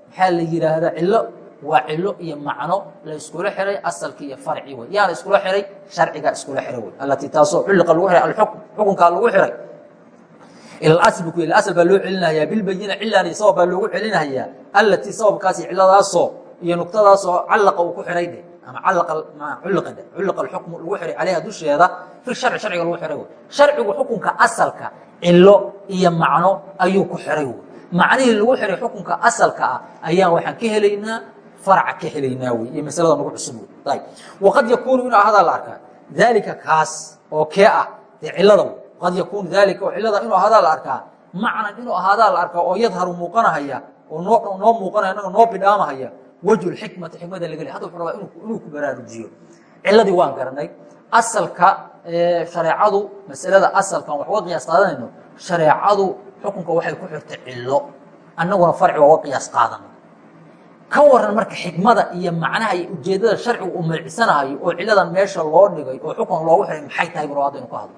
maxaa la yidhaahdaa cillo waa cilo iyo macno la iskula xiray asalki iyo farci wey yaana iskula xiray sharciga iskula xiray wey alatii taasoo xulliqa lagu xiray alxukm xukunkaa lagu xiray. Ila asl bu ku yel asl baa loo celinayaa bilbayina cilan iyo sabab baa loogu celinayaa alatii sababkaasi ciladaasoo iyo nuktadaasoo callaqa uu ku xiray dhe ama culliqa dhe culliqa alxukmu lagu xiray calayha dusheeda fi sharci sharciga lagu xiray wey sharcigu xukunka asalka cilo iyo macno ayuu ku xiray wey macnihii lagu xiray xukunka asalka ah ayaan waxaan ka helaynaa farca ka helaynaa wey iyo masalada nagu cusub wey waqad yakuunu inuu ahadaa la arkaa daalika kaas oo kee ah dee cilada wey qad yakuunu daalika oo cilada inuu ahadaa la arkaa macnan inuu ahaadaa la arkaa oo yadharu muuqanahaya oo noo muuqanaya naga noo bidhaamahaya wejhu xikmati xikmada laga le hada wuxuu rabaa inuu ku baraarujiyo. Ciladii waan garanay asalka shareecadu masalada asalkan wax uga qiyaas qaadanayno. Shareecadu xukunka waxay ku xirtay cilo annaguna farci waa uga qiyaas qaadana ka waran marka xikmada iyo macnaha iyo ujeedada sharcigu uu malcisanahayo oo ciladan meesha loo dhigay oo xukun loogu xiray maxay tahay bu rabaa inu ka hadlo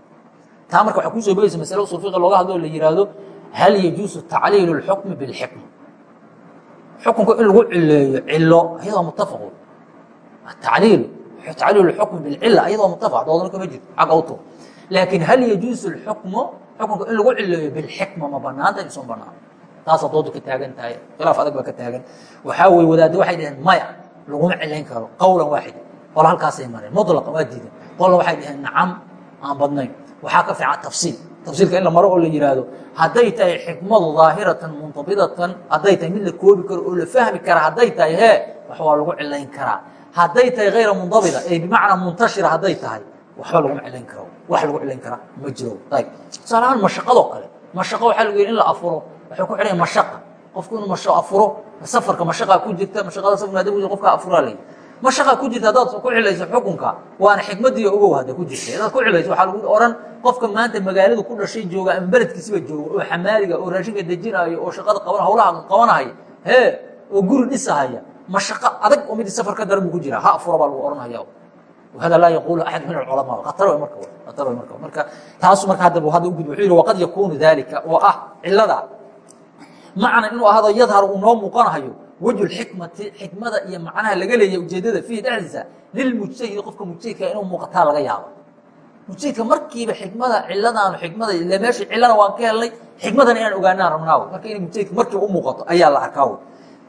taa marka waxaa kusoo begeysa masale usul fiqi looga hadlo o la yihaahdo hal yajuusu tacliilu اlxukmi biاlxikma xukunka in lagu cileeyo cilo ayadoo mutafaq tacliil tacliil اxukmi bilcila ayadoo mutafaq doodana kama jirto xagga utur laakiin hal yajuusu اlxukmu xukunka in lagu cileeyo bilxikma ma banaanta isuun banaan taasa doodu ka taagan tahay khilaaf adag baa ka taagan. Waxaa weye wadaadda waxay dhaheen maya laguma cilayn karo qowlan waaxida qolo halkaasay mareen mudlaqa waa diidan. Qolna waxay dhaheen nacam aan badnayn. Waxaa ka fiican tafsiil. Tafsiilka in la maro oo la yihaahdo hadday tahay xikmadu daahiratan muntabidatan hadday tahay mid la koobi karo oo la fahmi kara hadday tahay hee wax waa lagu cilayn karaa. Hadday tahay hayra mundabida ee bimacnaa muntashira hadday tahay waxba laguma cilayn karo wax lagu cilayn karaa ma jiro. Ayb tusaalahaan mashaqadoo kale mashaqa waxaa lagu yidhi in la afuro waxay ku xidhan mashaqa. Qofku inuu masho afuro safarka mashaqaa ku jirta mashaqada safar maada qofka afuraa layi mashaqa ku jirta haddaad ku cilayso xukunka waana xikmadii ogow hadda ku jirta hadaad ku cilayso waxaa lagu ohan qofka maanta magaalada ku dhashay jooga ama beledkiisiba jooga oo xamaaliga oo raashinka dejinaayo oo shaqada qaban hawlaha qabanahaya hee oo guri dhisahaya mashaqo adag oo mid safar ka daran buu ku jira ha afura baa lagu ohanaya hada laa yaqulu axad min aculamaa atar w marka atar w marka marka taasu marka hadda hadda ugudba wuxuu yihi waqad yakunu dalika oo ah cilada macna inuu ahado yadhar uu noo muuqanahayo. Wejhu xikmati xikmada iyo macnaha laga leeya ujeedada fiihi dhexdiisa lilmujtahidi qofka mujtahidka inuu muuqataa laga yaabo. Mujtahidka markiiba xikmada ciladaanu xikmada ile meesha cilana waan ka helnay xikmadana inaan ogaanaan rabnaa marka inay mujtahidka markiiba u muuqato ayaa la arkaa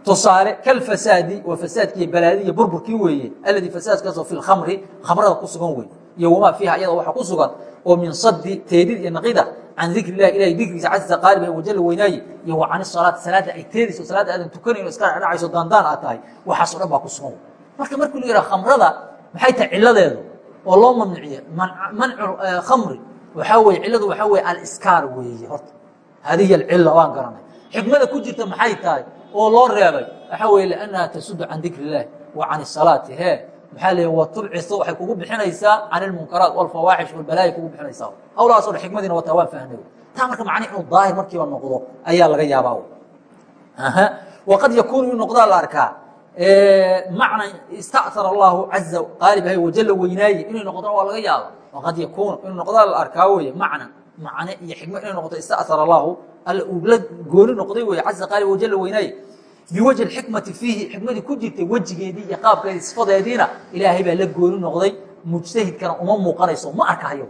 tusaale kalfasaadi waa fasaadkiiyo balaadi iyo burburkii weeye alladii fasaadkaasoo fi lkhamri khamrada ku sugan wey iyo wamaa fiiha iyada waxa ku sugan oo min sadi teedid iyo naqida can dikri illahi ilahay dikrigiisa casiisa qaaliba wajalla weynaaye iyo wa can salaati salaada ay teedayso salaada aadan tukanayn iska dhacayso daandaan aad tahay waxaasoo dhan baa ku sugan. Marka markii lu yidhaha khamrada maxay tahay ciladeedu? Oo loo mamniciye mancu khamri waxaa weye ciladu waxaa weye aliskaar weeye horta. Hadihi alcila waan garanay. Xikmada ku jirta maxay tahay? Oo loo reebay waxaa weye liannaha tasudu can dikri illahi wa can salaati he maxaa leey wa tubcisu waxay kugu bixinaysaa can ilmunkaraat walbalaaya kugu bixinaysaa. Hawlahaas o dhan xikmadiina wataa waan fahnay taa marka macnii inuu daahir markiiba noqdo ayaa laga yaabaa. Waqad yakuunu inuu noqdaa la arkaa. Macna istactara allahu caza qaalibahay wajalla weynaaye inay noqdona waa laga yaaba waqad yakuunu inuu noqdaa la arkaa weye macna macne iyo xikmad inay noqoto istactara allahu alla uu la gooni noqday weye caza qaalib wajalla weynaaye biwajhi xikmati fiihi xikmadii ku jirtay wejigeedii iyo qaabkeedii sifadeediina ilaahay baa la gooni noqday mujtahidkana uma muuqanayso ma arkahayo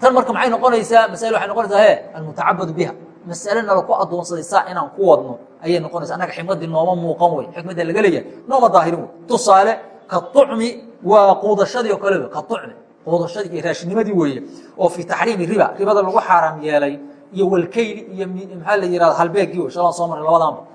tan marka maxay noqonaysaa masale waxay noqonaysaa he almutacabadu biha masale nala ku adoonsaday saa inaan ku wadno ayay noqonaysa annaga xikmadii nooma muuqan wey xikmadda laga leeyahay nooma daahirin wey tusaale ka tucmi waa quudashadii oo kale ka tucmi quudashadii iyo raashinimadii weeye oo fii taxriimi riba ribada lagu xaaraam yeelay iyo walkeyli iyo maxaa la yihahda halbeegii wey shalaan soo maray labadaanba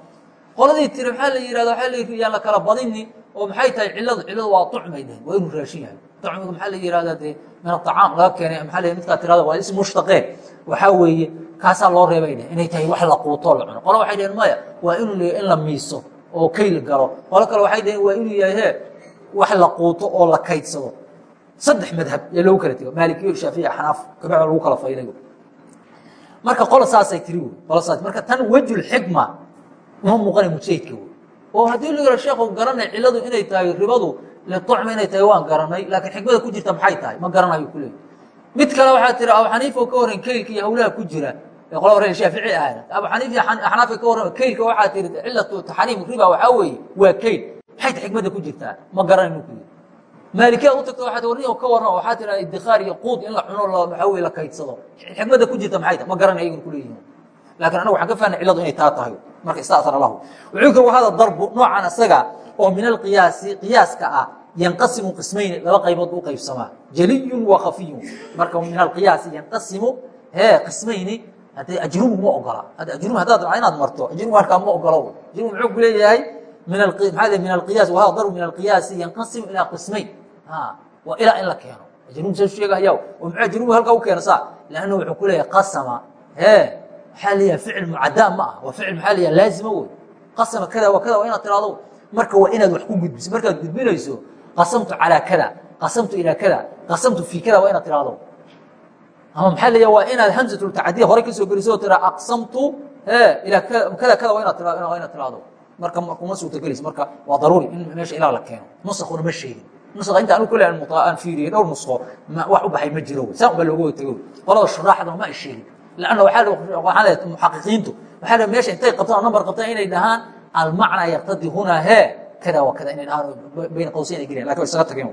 qoladii tiri maxaa la yihahda waxaa la yaan la kala badini oo maxay tahay ciladu ciladu waa tucmay dhehen waa inuu raashin yahay. Tucmigu maxaa la yihahdaa dee min aطacaam laga keenay la midkaa tirada waa ism mushtaqeen waxaa weeye kaasaa loo reebay dheh inay tahay wax la quutoo la cuno. Qolo waxay dheheen maya waa inuu leeya in la miiso oo kayl galo. Qolo kale waxay dheheen waa inuu yahay he wax la quuto oo la kaydsado. Saddex madhab ee loogu kala tego maalikiyo shaafiya xanaaf kabacda lagu kala fayday marka qolo saasay tiri wey qolo saas marka tan wejulxikma uma muuqanay mujtahidka wey oo haddii la yihah sheekhu garanay ciladu inay tahay ribadu liucmi inay tahay waan garanay laakiin xikmada ku jirta maxay tahay ma garanayo ku leey mid kale waxaa tiri abu xaniifa ka waran keylka iyo hawlaha ku jira ee qola hore shaafici ahayna abu xaniif iyo axnaafa ka waran keylka waxaa tiri cilatu taxriim riba waxaa weeye waa keyl maxay tahay xikmada ku jirtaa ma garanayno ku yiri maalikiyaad u tagto waxaa warni ka waran waxaa tira idikhaar iyo quud in la cuno waxaa weye la kaydsado xikmada ku jirta maxay tahay ma garanay ayaguna ku leeyihiin laakiin anagu waxaan ka fahnay ciladu inay taa tahay marka istaaar lahu. Wuxuu ka wahada darbu noocan isaga oo min alqiyaasi qiyaaska ah yanqasimu qismayni laba qaybood u qaybsamaa. Jaliyun wa khafiyun. Marka min alqiyaasi yanqasimu hee qismayni hadde ajrumu ma ogola. Ajrum haddaad rabca inaad marto. Ajrum markaa ma ogolo. Ajrum muxuu ku leeyahay? Maxaa min alqiyaas wahada darbu min alqiyaasi yanqasimu ilaa qismayn. Waa ilaa in la keeno. Ajrum sa sheegaya oo muxuu ajrumu halkaa u keena saa? Lanna wuxuu ku leeyahay qasama. Hee maxaa layaha ficil mucadaa ma ah waa ficil maxaa layaha laazima wey qasama kada wa kada waa inaad tiraado marka waa inaad wax ku gudbiso markaad gudbinayso qasamtu calaa kada qasamtu ilaa kada qasamtu fii kada waa inaad tiraado ama maxaa layaha waa inaad hamzatultacadiya hore ka soo geliso oo tiraa aqsamtu ilaa kada kada waa inaad tiraado marka kuma suurtagelayso marka waa daruuri in meesha ilaa la keeno nusakuna ma sheegin nuska inta anu kule aan fiiriyey dhowr nusko wax u baxay ma jiro saa un baa looga tego qolada shuraaxdana ma ay sheegin lanna waxaa le muxaqiqiintu waxaa le meesha intay qabtaan number qabtaan inay dhahaan almacnaa yaqtadi hunaa he kada wa kada inay dhahaan bayna qawsayn ay gelyan laakiin wa isaga tageen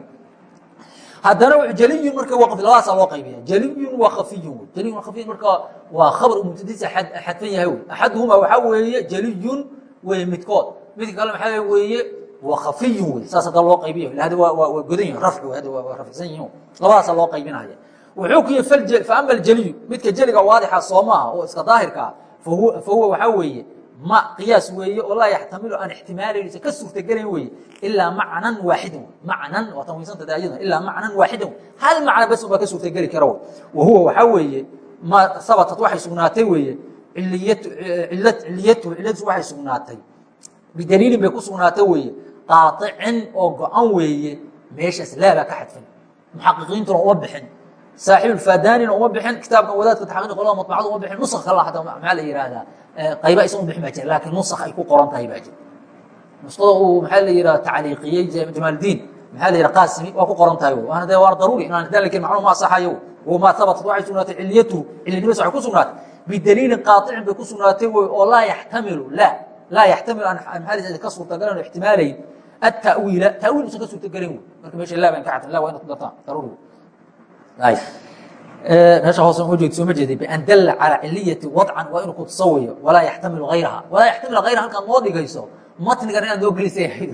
haddana jaliyun marka waqfi labadaasa loo qaybiya jaliyun wa khafiyun jaliyun wa khafiyun marka waa khabar mubtadiisa xadfan yahay wey axaduhumaa waxaa weeye jaliyun weye midkood midka kale maxaa weeye wa khafiyun wey saas hadda loo qaybiya hada waa godan yihiin rafci hada waa rafcsan yihiin labadaasa loo qaybinaya wuxuu ku yihi faama aljaliyu midka jeliga waadixa soo oo iska daahirka ah fahuwa waxaa weeye ma qiyaas weeye oo laa yaxtamilu aan ixtimaalaysa ka suurtagelayn weeye ilaa macnan waaxidan macnan waa tanwiinsanta daayada ilaa macnan waaxidan hal macna bas baa ka suurtageli kara wa huwa waxaa weeye ma sabatat waxay sugnaatay weeye ciliyatu ciliyatuhu ciladiisu waxay sugnaatay. Bidaliilin bay ku sugnaatay weeye qaaicin oo go-an weeye meeshaas laabaa ka xadfan. Muxaqiqiintuna uma bixin saaxiibulfadanina uma bixin kitaabkan wadaadka taxqiiq qolada matbacada uma bixin nuska kala hataa maxaa la yihahdaa qayba u bixin baa jira laakiin nusak ay ku qoran tahay baa jira nusqada uu maxaa la yihahda tacliiqiyey jamaaldiin maxaa la yihah qaasimi waa ku qoran tahay waana de waana daruuri inaan hadaan laakiin macluum ma asaxayo ma habatat waxay sugnaatay ciliyatuhu cilinimas waxay ku sugnaatay bidaliilin qaaicin bay ku sugnaatay wy oo laa yaxtamilu la laa yaxtamilu aan maxaa ka suurtagalan ixtimaalayn atawiila tawiil usan ka suurtagelayn wy marka meesha laa baan ka cadfan la waa inad ku dartaan daruuri meesha hoose ma jeed sooma jeeday bian dalla calaa ciliyati wadcan waa inuu kutusawayo walaa yaxtamilu hayraha walaa yaxtamilu hayraha halkaad noo dhigayso matnigan inaad noo gelisay <laughs> ahayd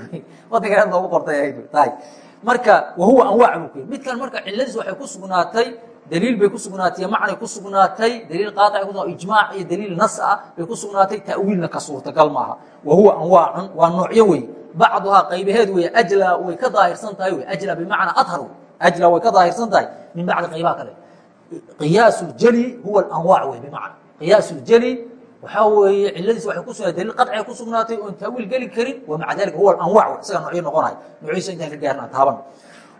matnigan inaad noogu qortay ahayd marka wahuwa anwaac buu ku yiri midkan marka ciladiis waxay ku sugnaatay daliil bay ku sugnaatay macnay ku sugnaatay daliil qaaic ku ijmaac iyo daliil nas ah bay ku sugnaatay ta'wiilna ka suurtagal maaha. Wa huwa anwaacun waa noocyo wey bacduhaa qaybaheed wey ajla way ka daahirsan tahay wey ajla bimacnaa adhar ajla way ka daahirsan tahay min bacdi qaybaha kale qiyaas اjli huwa anwaac wey bimacna qiyaas اjli waxaa weeye ciladiis waay kusuga daliil qacia ku sugnaatay oon taawiil geli karin wamaca dalika huwa anwaac w isagaa noocyo noqonaya noocyiisa intaan ka gaarnaa taaban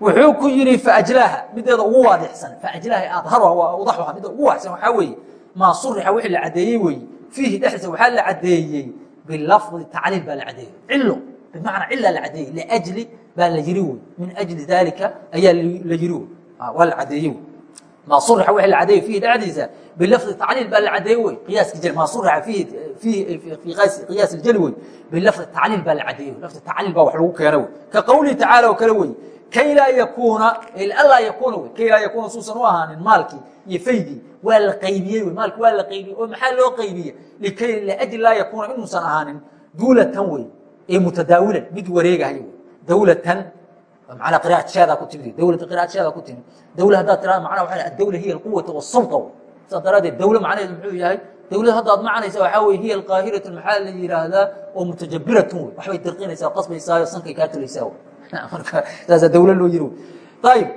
wuxuu ku yidhi faajlaaha mideeda ugu waadixsan faajlaaha adharuha waa awdaxuha midda ugu waadixsan waxaa weeye maa surixa wixii la caddeeyey weeye fiihi dhexdiisa waxaa la caddeeyey bilafdi tacliil baa la caddeeyey cilo bimacnaa cilaa la caddeeyey liajli baa la yiri wey min ajli daalika ayaa la yiri wey waa la caddeeyey wey. Maa surixa wixii la caddeeyey fiihi dhexdiisa. Bilafdi tacliil baa la caddeeyey wey. Qiyaaski jel maa fiihi fii qiyaas iljali wey. Bilafdi tacliil baa la caddeeyey lafdi tacliil baa wax lagu keena wey. Ka qowlihi tacaala oo kale wey. Kay laa yakuuna alaa yakuuna w kay laa yakuuna suusan u ahaanin maalkii iyo faydii. Waa la qaybiyey wey. Maalki waa la qaybiyey oo maxaa loo qaybiye likay liajli laa yakuuna inuusan ahaanin duulatan wey. Ee mutadaawilan mid wareegahay wey. Dawlatan manaa qiraadsheedaa ku timid dawlata qiraadsheedaa ku timid. Dawla haddaad tirada macnaha waxa adawla hiya alquwata wasulta wey saas daraaddeed dawla macnaheedu muxuu yahay? Dawlad haddaad macanaysa waxaa weye hiya alqaahiratu maxaa la yidhaahdaa oo mutajabiratun wey waxbay dirqinaysaa qasbaysaayo sankay kaa tulaysaa wey <laughs> marka saasa dawla loo yiri ayib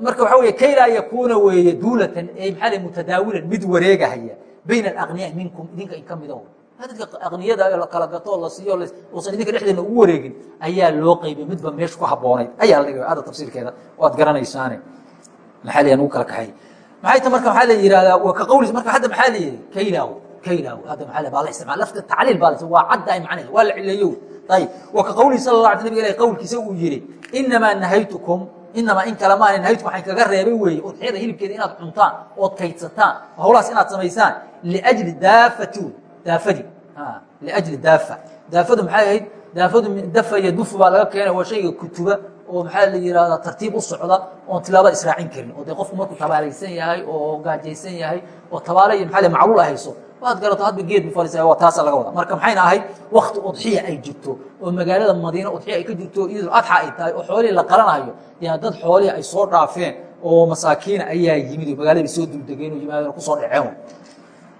marka waxa wey kay laa yakuuna weeye duulatan ee maxaa mutadaawilan mid wareegahaya bayna alaqniyaa minkum idinka in ka mida dadka aqniyada la kala gato la siiyo uusan idinka dhexdeena ugu wareegin ayaa loo qaybay midba meesha ku habboonayd ayaa la dhigay ada tafsiirkeeda waad garanaysaane maxaa layan ugu kala kaxay maxay ta marka maxaa la yihahdaa waa ka qawlis marka hadda maxaa la yihi kaylaaw kaylaaw hadda maxaa baa la isticmaal lafta tacliil baa la waa caddaay macnaheed. Waa la cileeyo ayib wa ka qawlihi sal la ala nabig ilah qawlkiisa uu yihi inamaa nahaytukum inamaa in kale maana nahaytukum waxaan kaga reebay weeye. Udxiyada hilibkeeda inaad cuntaan ood kaydsataan hawlahaas inaad samaysaan liajli daafati daafadi liajli daafa. Daafadu maxay ahayd? Daafadu dafa iyo duf baa laga keenay waa shayga kutuba oo maxaa la yihahdaa tartiib u socda oon tilaabada israacin karin. Oo dee qofku markuu tabaalaysan yahay oo gaajaysan yahay oo tabaale iyo maxaa macluul ahayso waad garato hadba geed bu fadhiisaya waa taasa laga wada marka maxayna ahayd wakti udxiya ay jirto oo magaalada madiina udxiya ay ka jirto iyadoo adxa ay tahay oo xoolihii la qaranayo yaa dad xoolihii ay soo dhaafeen oo masaakiina ayaa yimid oo magaalada soo duldegeen oo yimaadeen ku soo dhaceen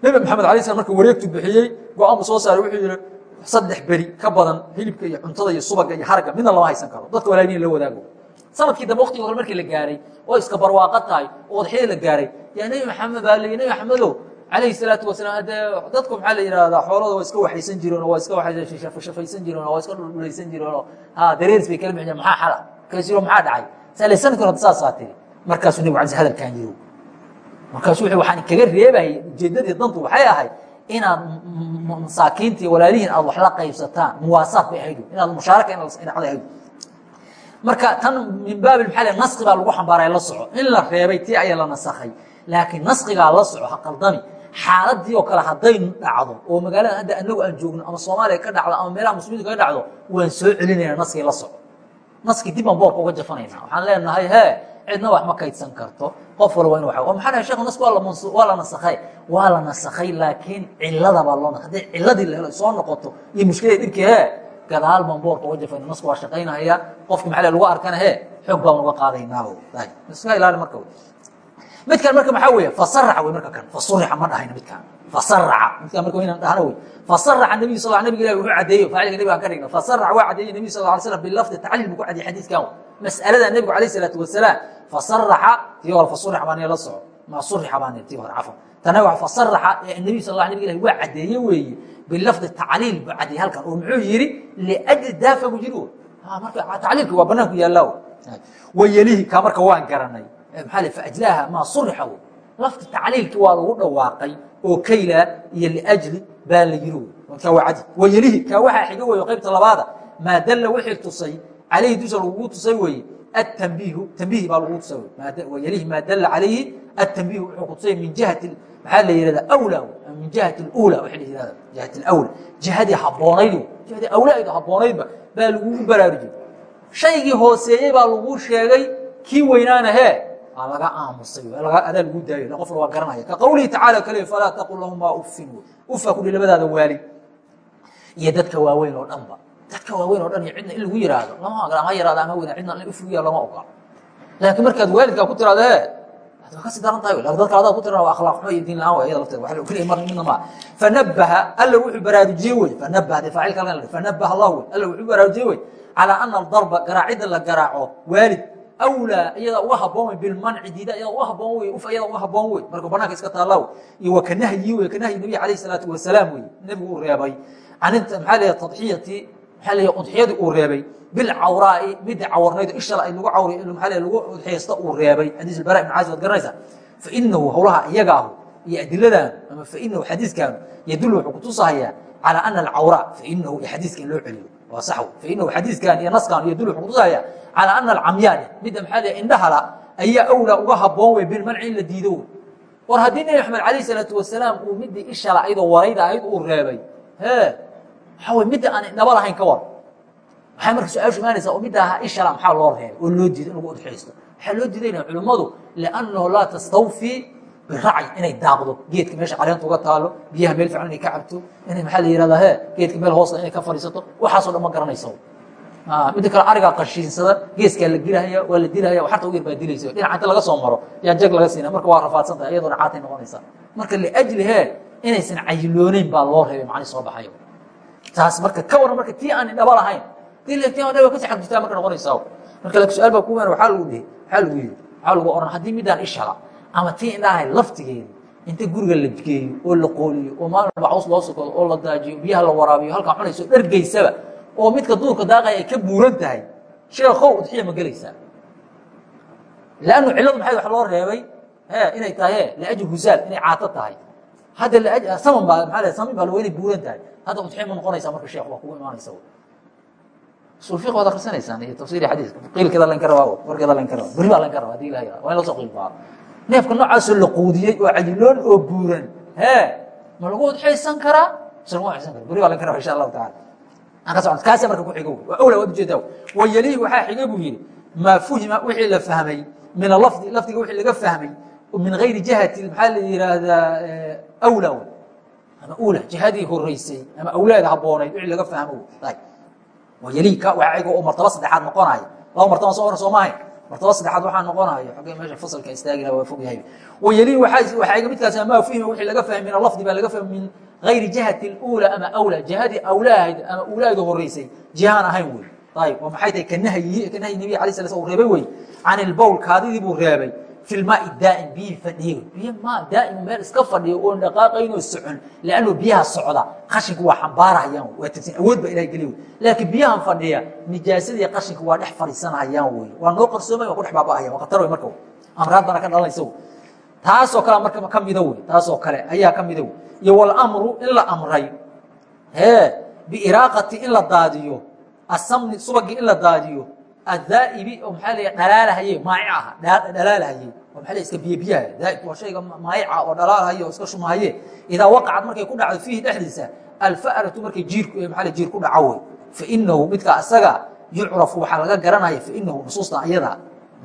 nebi maxamed alay slam marka wareegtu bixiyey go'aan bu soo saaray wuxuu yihi saddex beri ka badan hilibka iyo cuntada iyo subaga iyo haragga midna lama haysan karo. Dadka walaalin la wadaago. Sanadkii dambe waktigii hore markii la gaaray oo iska barwaaqa tahay oo udxiyada la gaaray yaa nebi maxamed baa leyi nebi maxamedow alayhi salaatu wasalaam hadee dadku maxaa la yihahdaa xoolada waa iska waxaysan jireen oo waa iska shafaysan jireen oo waa iska dhulaysan jireen oo ha dareeris bay kala bixiyeen maxaa xala? Kaasiro maxaa dhacay? Sale sanadkan hada saasaa tiri. Markaasuu nebigu alay hadalkan yiri markaasuu wuxuu waxaan kaga reebayay ujeeddadii dantu waxay ahayd inaad masaakiintii walaalihiin aad wax la qaybsataan muwaasaad bay ahayd inaad mushaaraka inacda ahayd. Marka tan min baabi maxaa le naski baa lagu xambaaray la soco. In la reebay tii ayaa la nasakhay laakiin naskigaa la soco ha qaldami. Xaaladii oo kale hadday dhacdo oo magaalada hadda anagu aan joogno ama soomaaliya ka dhacdo ama meelaha muslimiinta kaga dhacdo waan soo celinayna naskii la soco. Naskii dib baan boorka uga jafanayna waxaan leenahay he cidna wax ma kaydsan karto qof walba in wa maxaa shekh nask waa la nasakhay waa la nasakhay laakiin cilada baa loo hadday ciladii la helo soo noqoto iyo mushkilada dhibkii he gadaal baan boorka uga jafayna nasku waa shaqaynahaya qofki maxaa lagu arkana he xoog baan uga qaadaynaabo iska ilaali marka midkan marka maxaa weeye fasaraca wey marka kan fasurixa ma dhahayna midkaan fasaraca midkaan marka inaan dhahna wey. Fasaraca nabiyu sal nabiga ilahi wuxuu cadeeyo faacilka nabiga aan ka dhigna fasaraca waa cadeeyey nabiyu sal alay slam bilafdi tacliil buu ku cadeeyey xadiiskan mas'alada nebigu alayh salaatu wasalaam fasaraxa tii hore fasurixa baan la soco ma surixa baan tii hore cafan tana waa fasaraxa ee nabiyu sal nabiga ilahi waa cadeeye weeye bilafdi tacliil buu cadiyay halkan oo muxuu yidhi liajli daafa buu yidhi marka tacliilki waa banaanku yaallaa wayelihi kaa marka waan garanay maxaa faajlaaha maa surixa wey lafti tacliilkii waa lagu dhawaaqay oo kayla iyo liajli baa la yiri kaa waa cadi wayelihi kaa waxaa xiga weyo qaybta labaada maa dalla wixii tusay calayhi dusha lagugu tusay weeye atambiihu tambihi baa lagugu tusay wayelihi maa dalla calayhi atambiihu wuxuu ku tusay min jihati maxaa la yihahda awla min jihati اlula waa la yihahda jihati اlawla jihadii habboonayd jihadii awlaayda habboonaydba baa lagugu baraarujiyey shaygii hooseeyey baa lagu sheegay kii weynaana hee aa laga aamusay adaa lagu daayo qofna waa garanaya ka qawlihi tacaala kale falaa taqul lahumaa uffin ufa kudhi labadaada waali iyo dadka waaweyn oo dhanba dadka waaweyn oo dhan iyo cidna in lagu yiraahdo. Lama ogola ama yaraada ama weyna cidna in ufrigiya lama ogola. Laakiin markaad waalidkaa ku tiraado he leeyahay udxiyadii uu reebay. Bilcawraa'i midii cawarnayd ishala ay lagu cawri maxaa leeyahay lagu udxiyaysta uu reebay. Xadiis albara ibn caasi waad garanaysaa. Fa inahu howlaha iyaga ahu iyo adiladan ama fa inahu xadiiskaanu yadullu wuxuu kutusahayaa calaa ana alcawraa fa inahu iyo xadiiska in loo celiyo. Waa sax fainahu xadiiskan iyo naskan iyo dul wuxuu kutusaya calaa ana alcamyaani midda maxaa l indhahala ayaa awlaa uga haboon wey bilmanci in la diido wey. War haddii nebi maxamed alayh salaatu wasalaam uu midii ishala ayadoo warayda ahayd uu reebay he waxaa wey midda aan indhaba lahayn ka war. Waxay marka su'aashu imaanaysaa oo midda ahaa ishala maxaa loo reebay? Oo loo diiday in lagu udxaysto. Waxaa loo diidayna culimmadu liannahu laa tastawfii biracyi inay daaqdo geedka meesha caleenta uga taalo biyaha meel fiican inay ka cabto inay maxaa la yihahdaa he geedka meel hoosta inay ka fadhiisato. Waxaasoo dhan ma garanaysa midda kale arigaa qashiinsada geeskaa la dilahaya waa la dilahaya waxarta ugu yar baa dilaysa dhinaca inta laga soo maro yaa jag laga siina marka waa rafaadsan tahay iyadoo dhacaatay noqonaysaa marka liajli he inaysan cayilooneyn baa loo reebay macni soo baxayo taas marka ka waran marka tii aan indhaba lahayn. Aan kasi xag jirtaa marka noqonaysaa marka laakiin su'aal baa ku weyn waxaa lagu dhihi waxaa lagu yidhi waxaa lagu oran haddii midaan ishala ama tii indhahay laftigeedi inta guriga la geeyo oo la qooliyo oo maalinba caws loo sokado oo la daajiyo biyaha la waraabiyo halkaa cunayso dhargeysaba oo midka duurka daaqaya ay ka buuran tahay sheekow udxiya ma gelaysaa. Lannu cilladu maxay wax loo reebay? Inay tahay he liajli husaal inay caato tahay. Hadda saman baa maa samin baa lawa inay buuran tahay hadda udxiya ma noqonaysaa marka sheekh waa kugu imaanaysa sulfiq waad akhrisanaysaan iyo tafsiri xadiiska qiilkeeda laynka rabaa warkeeda laynka rabaa beri baa laynka rabaa haddii ilaha waa in loo soo qiil baaro neefka noocaasoo la quudiyey oo cajiloon oo buuran he ma lagu udxaysan karaa mise lagu udxaysan kara beri baa laynka raba insha allahu taala aan ka socon kaasa marka ku xigo waa awla waad u jeedaa wayalihi waxaa xiga buu yidhi maa fuhima wixii la fahmay min alafdi lafdiga wixii laga fahmay min gayri jihati maxaa la yidhaahdaa awla ama ula jihadii horeysay ama awlaada haboonayd wixii laga fahmo. Yaliidka ayagoo martaba saddexaad noqonaaya laba martaba soo hor soo maahay martaba saddexaad waxaa noqonaaya xogee meesha fasalka istaagina waa fogyahay wayaliid waxaa iga midkaasi amaa fihima wixii laga fahmi mina lafdi baa laga fahmi min gayri jihati alula ama awla. Jihadii awlaahayd ama awlaada horeysay jihaan ahayn wey ayib oo maxay tahay ka nahyi ka nahyi nebiga alay sala sl uu reebay wey can ilbowl kaadidii buu reebay fi lmaai daa'im biyihii fadhiye biyo maa daa'im meel iska fadhiyo oon dhaqaaqaynoo socon lannu biyaha socda qashinku waa xambaarahayaan waa tirsan awood ba ilahay geliy laakiin biyahan fadhiya nijaasadii qashinka waa dhex fadhiisanahayaan wey waa noo qarsoomay waa ku dhex baaba'ayan waa khatar wey marka amraad bana ka dhalanaysa taasoo kale marka ka mida wey taasoo kale ayaa ka mida wey iyo wاlmru in la amray he biiraaqati in la daadiyo asamni subagii in la daadiyo adaa'ibi oo maxaa la dhalaalahaye maayic aha dhalaalahaye oo maa iska biyo biyaha daaibku waa shayga maayica oo dhalaalahaye oo iska shumahaye idaa waqacad markay ku dhacdo fiihi dhexdiisa alfa'ratu markay jiirku maa jiir ku dhaco wey fainahu midka asaga yucrafu waxaa laga garanaya fainahu nusuustan ayada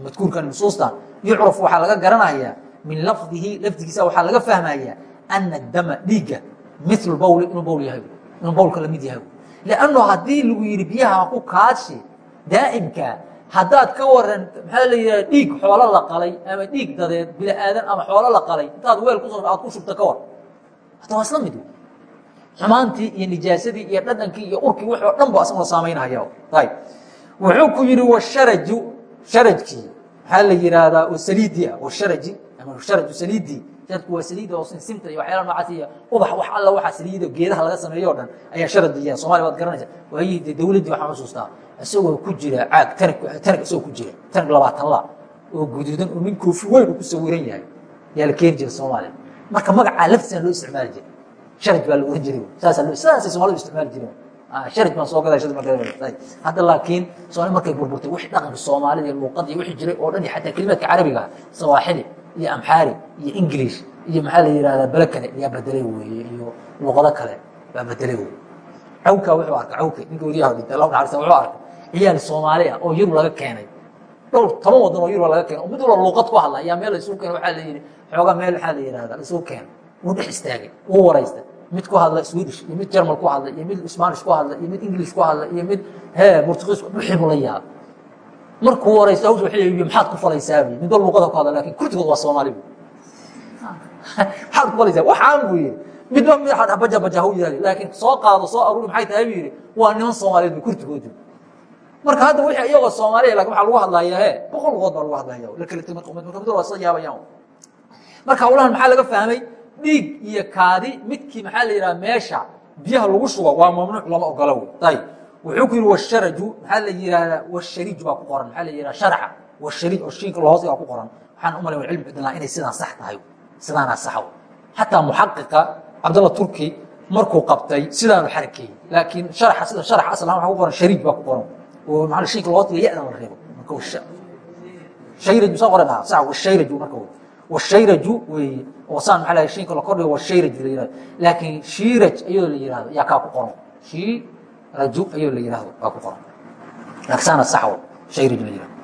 madkuurkan nusuustan yucrafu waxaa laga garanaya min lafdihi lafdigiisa waxaa laga fahmaya ana dama dhiigga mil bowl inuu bowl yahay inuu bowlka la mid yahay lanno haddii lagu yidhi biyaha ku kaashi daa'imka haddaad ka waran maxaa la yidhaha dhiig xoolo la qalay ama dhiig dadeed bila aadan ama xoolo la qalay intaad weel ku aad ku shubta ka war. Hata waa isla mid xumaantii iyo nijaasadii iyo dhadhankii iyo urkii wix oo dhan ba asaguna saamaynahaya ayb wuxuu ku yidhi washaraju sharajkii maxaa la yidhaahdaa oo saliidii ah. Washaraji ama sharaju saliidii sharadku waa saliida oo simta iyo waxyaala noocaas iyo ubax wax alla waxaa saliida geedaha laga sameeyo o dhan ayaa sharadiya somalia waad garanaysa waayihii dee dawladdii waxaan xusuustaa isagoo ku jira caag tanag isagoo ku jira tanag labaatan la oo guduudan oo nin koofi weyn uu ku sawiran yahay. Yaa la keeni jira soomaaliya. Marka magacaa laftiisana loo isticmaali jiray. Sharaj baa la ohan jiray. Saasaa sidaasay somalida isticmaali jireen. Sharaj baan soo gaday hadda laakiin soomaali markay burburtay wixii dhaqanka soomaalida iyo luuqada iyo wixii jiray oo dhan iyo xataa kelimaadka carabiga sawaaxili iyo amxaari iyo english iyo maxaa la yihahdaa bele kale yaa bedelay weeye iyo luuqado kale baa bedelay weye cawka wuxuu arkay cawka ninka wariyaha dhintay allah naxariista wuxuu arkay ciyaal soomaali ah oo yurub laga keenay. Dhowr toban wadan oo yurub laga keenay. Mid walba luuqad ku hadla ayaa meel isugu keenay waxaa la yidhi xoogaa meel waxaa la yihahdaa la isugu keenay. Wuu dhex istaagay wuu waraystay mid ku hadla swedish iyo mid jermal ku hadla iyo mid spanish ku hadla iyo mid english ku hadla iyo mid he portugiis wixii buu la yaabay markuu waraysto hawsha waxay yihi maxaad ku falaysaabi mid wal luuqada ku hadla laakiin kurtigood waa soomaali bu <laughs> maxaad ku falaysaa? Waxaan buu yidhi. Midba mid baja baja hau yihahdi laakiin soo qaado soo aruuri maxay tahay buu yidhi. Waa niman soomaaliyeed bu kurtigoodu marka hadda wixii iyagoo soomaaliya laakiin waxaa lagu hadlayaa he boqol luqood baa lagu hadlaya la kala timid qumad marka mid waa soo yaabayaan marka hawlahan maxaa laga fahmay? Dhiig iyo kaadi midkii maxaa la yidhaha meesha biyaha lagu shubo waa mamnuuc lama ogola ayib wuxuu ku yidhi washaraju maxaa la yihahdaa washarij baa ku qoran. Maxaa la yihahda sharca washarij oo shiinka lahoos baa ku qoran. Waxaan u malay cilmi cidnaa inay sidaan sax tahay. Sidaanaa saxa xataa muxaqiqa cabdalla turki markuu qabtay sidaanu xarakeeyey laakiin sharxa sida sharxa asal ahaan waxa ku qoran shariij baa ku qoran oo maxaa shiinka lahoos iyo ya-da la reebo marka shayraj saa qoran aha sax washayraju marka washayraju weeye oo saan maxaa lahay shiinka la kordhigo washayraj la yihahdo laakiin shiiraj ayadoo la yihahdo yaa kaa ku qoran shiiraju ayadoo la yihahdo kaa ku qoran laakiin saana sax shayraj la yihahdo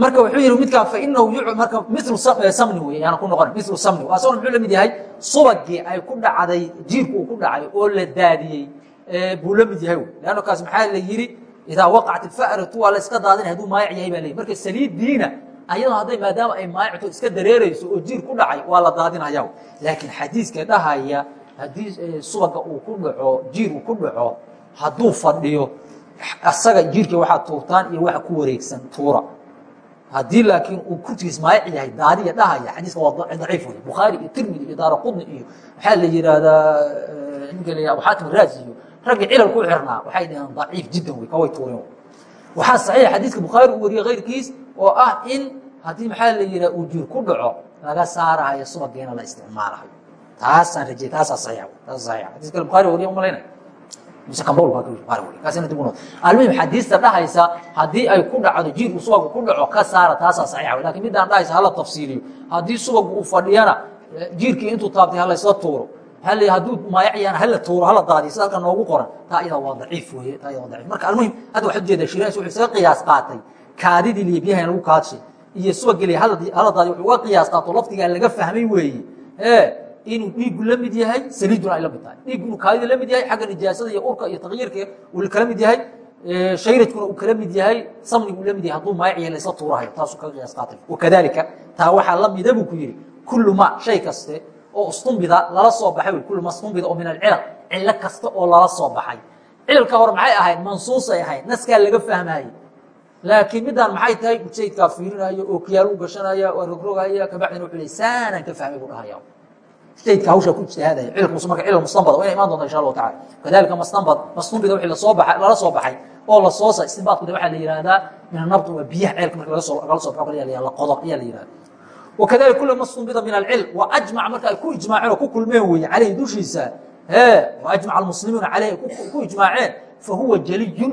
marka wuxuu yihi midkaan fainahu marka milu samni wey yaana ku noqon milu samni asagona muxuu la mid yahay subagii ay ku dhacday jiirku uu ku dhacay oo la daadiyey buu la mid yahay leanno kaas maxaa la yidhi idaa waqacat ilfa'ratu waa la iska daadinay haduu maayac yahay baa yidhi marka saliidiina ayadoo hadday maadaama ay maayacto iska dareerayso oo jiir ku dhacay waa la daadinaya laakiin xadiiska dhahaya haddii subaga uu ku dhaco jiir uu ku dhaco hadduu fadhiyo asaga jiirka waxaa tuurtaan iyo waxa ku wareegsan tuura haddii laakiin uu kurtigiis maayac yahay daadiya dhahaya xadiiska waa daciif wey bukhaari iyo tirmidi iyo daara qudni iyo waxaa la yihahdaa ninka la abu xaatim raazi iyo raggii cilal ku xirnaa. Waxay dhaheen daciif jiddan wey kaway tuureen waxaa saxiix xadiiska bukhaari uu wariyey keyrkiis oo ah in haddii maxaa la yidhaha uu jiir ku dhaco laga saarahayo subagiina la isticmaalahayo. Taasaan rajey taasaa saxiix taasa saxiix xadiis kale bukhaari wariya umalayna mise kambowl baa bukhaari wariya kaasina dib u noqdo almuhim xadiista dhahaysa haddii ay ku dhacdo jiir uu subagu ku dhaco ka saara taasaa saxiixa laakiin middaan dhahaysa hala tafsiiliyo. Haddii subagu uu fadhiyana jiirkii intuu taabtay ha laysla tuuro hadduu maayacyaana hala tuuro hala daadiyo sida halka noogu qoran taa iyada waa daciif weeye taa iyada waa daciif. Marka almuhim hadda waxaad u jeedaa shiraas wuxuu isaga qiyaas qaatay. Kaadidii liyo biyaha in lagu kaadshay iyo subageliy hala daadiyo wuxuu uga qiyaas qaato lafdigaa laga fahmay weeye. Ee inuu dhiigu la mid yahay saliiduna ay la mid tahay. Dhiigu inuu kaadida la mid yahay xagga nijaasada iyo urka iyo takyiirka uu kala mid yahay. Shayrajkuna uu kala mid yahay samnigu la mid yahay hadduu maayac yahay laysla tuurahayo taasuu kaga qiyaas qaatay. Wakadalika taa waxaa la mida buu ku yidhi kullu ma shay kaste oo ustumbida lala soo baxay wy kullu ma stumbida oo min alcilal cillo kasta oo lala soo baxay. Cilalka hore maxay ahayd? Mansuusay ahayd. Naskaa laga fahmaayey. Laakiin midaan maxay tahay? Ujeydkaa fiirinaya oo kiyaal u gashanaya waa rogrogaya kabacdina wuxuu leey saanaan ka fahmay buu dhahaya ujeydka hawshaa ku ijtihaadaya cilku marka cilal mustanbad waa inay imaan doonta insha allahu tacala kadalika mastanbad mastumbida wixii la soo baxay lala soo baxay oo la soo sa istinbaadkuda waxaa la yihahdaa min anabdi waa biyaha ceelka marka laga soo lagala soo baxo kale la qodo ayaa la yihahda wakadalia kula ma min alcilm wa ajmac ku ijmaaceen oo ku kulmeen weeye caleyhi dushiisa e ajmac almuslimiina caleyh ku ijmaaceen fa huwa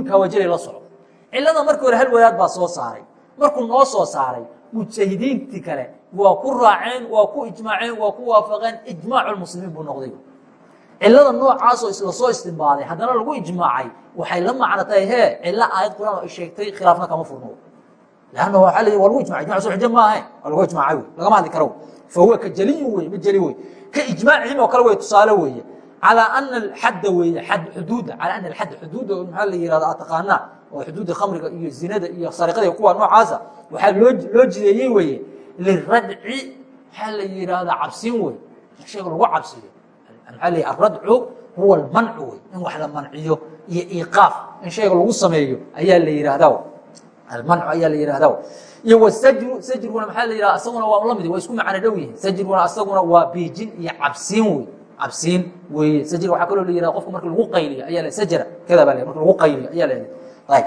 kawa jeli la soco cilada markii hore hal wadaad baa soo saaray markuu noo soo saaray mujahidiintii kale waa ku raaceen waa ku ijmaaceen waa ku waafaqeen ijmaac lmuslimiin buu noqday cilada noocaasoo isla soo istimbaaday haddana lagu ijmaacay waxay la macno tahay hee cilo aayad quraan oo sheegtay khilaafna kama furno lanna waa lagu ijmacay ijmac soo xujo maahayn waa lagu ijmaacay wey lagama hadli karo fahuwa ka jeliyun wey mid jeli wey ka ijmaacihim oo kale wey tusaale weeye calaa ana alxadda weeye xad xuduuda calaa ana alxadda xuduuda oo maxaa la yihahda aad taqaanaa oo xuduudda khamriga iyo zinada iyo sariqada kuwa noocaasa waxaa loo jideeyey weeye liradci maxaa la yihahdaa cabsin wey shayga lagu cabsiyo maxaa la aradcu huwa almancu wey in wax la manciyo iyo iiqaaf in shayga lagu sameeyo ayaa la yihahdaa almancu ayaa la yihahda iyo wasajru sajriguna maxaa la yidhaha asaguna waa la mid waa isku macno dhow yihiin sajriguna asaguna waa biijin iyo cabsiin wey. Cabsiin weeye sajriga waxaa kaloo la yihah qofka marka lagu qayliyo ayaa la sajra. Kada baa le marka lagu qayliyo ayaa leedahay ayb.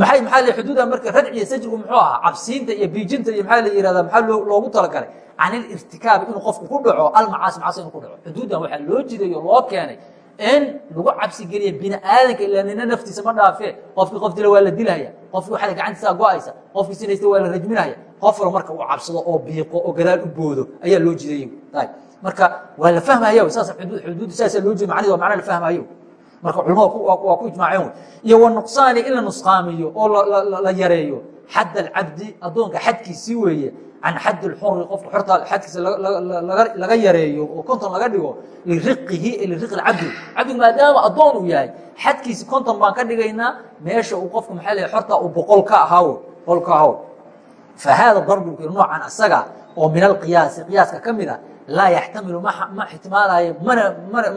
Maay maxaa la xuduuda marka radciya sajrigu muxuu ahaa cabsiinta iyo biijinta iyo maxaa la yihahda maxaa loogu talagalay? Can ilirtikaabi inuu qofku ku dhaco almacaasi macaasi inuu ku dhaco. Xuduuddan waxaa loo jidayo loo keenay in lagu cabsi geliya bini aadanka ilaa nina naftiisa ma dhaafee qofkii qof dila waa la dilahaya qofkii waxada gacantiisaa go'aysa qofkii sinaysta waa la rajminaya qofka marka uu cabsado oo biiqo oo gadaal u boodo ayaa loo jidayy marka waa la fahmayo saas xuduudda saasaa loo jida macnidi waa macna la fahmayo marka culamada waa ku ijmaaceen wey. Iyo wanuqsaani in la nusqaamiyo oo la yareeyo. Xadd alcabdi addoonka xadkiisii weeye can xad اxuri qofka xorta xadkiisa laga yareeyo oo konton laga dhigo liriqihi liriqi cabdi cabdigu maadaama addoon uu yahay xadkiisi konton baan ka dhigaynaa meesha uu qofka maxaa l xorta uu boqol ka ahaawo boqol ka ahaw fa haada darbulku noocan asaga oo min alqiyaasi qiyaaska ka mida laa yaxtamilu ma ixtimaalayo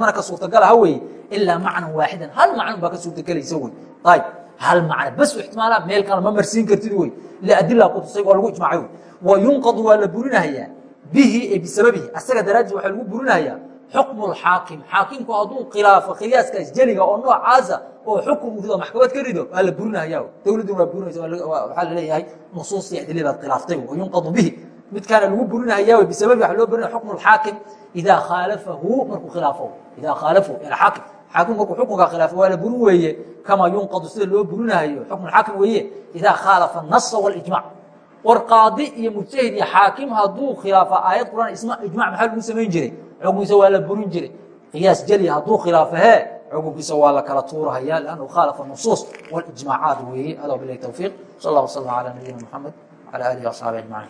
mana ka suurtagalaha weye ilaa macnan waaxidan hal macno baa ka suurtagelaysa wey ayb hal macno bas u ixtimaala meel kale ma marsiin kartid wey liadila kutusay oo lagu ijmaacay wey wayunqadu waa la burinahayaa bihi bisababihi asaga daraaddiis waxaa lagu burinahayaa xukmu xaakim xaakimku hadduu khilaafo qiyaaskaas jeliga oo noocaasa oo xukun rido maxkamad ka rido waa la burinahaya dowladduna waa burinaysa waxaa la leeyahay nusuustii adiladaad khilaaftay wayunqadu bihi midkaana lagu burinahaya bisababi waa loo burinaya xukmu xaakim idaa khaalafahu markuu khilaafo idaa khaalafahu xaakim xaakim markuu xukunka khilaafo waa la burin weeye kamaa yunqadu sida loo burinahayo xukmu xaakim weeye idaa khaalafa nasa walijmac war qaadi iyo mujtahid iyo xaakim hadduu khilaafa aayad quraan ijmac maxaa lagu samayn jiray? Xukunkiisa waa la burin jiray. Qiyaas jeliya hadduu khilaafa hee xukunkiisa waa la kala tuurahaya lannu khaalafa nusuus walijmaacaat weeye. Hada bilahi towfiiq sal allah waslam ala nabiyina muxamed wala alihi wasaxbi ajmaciin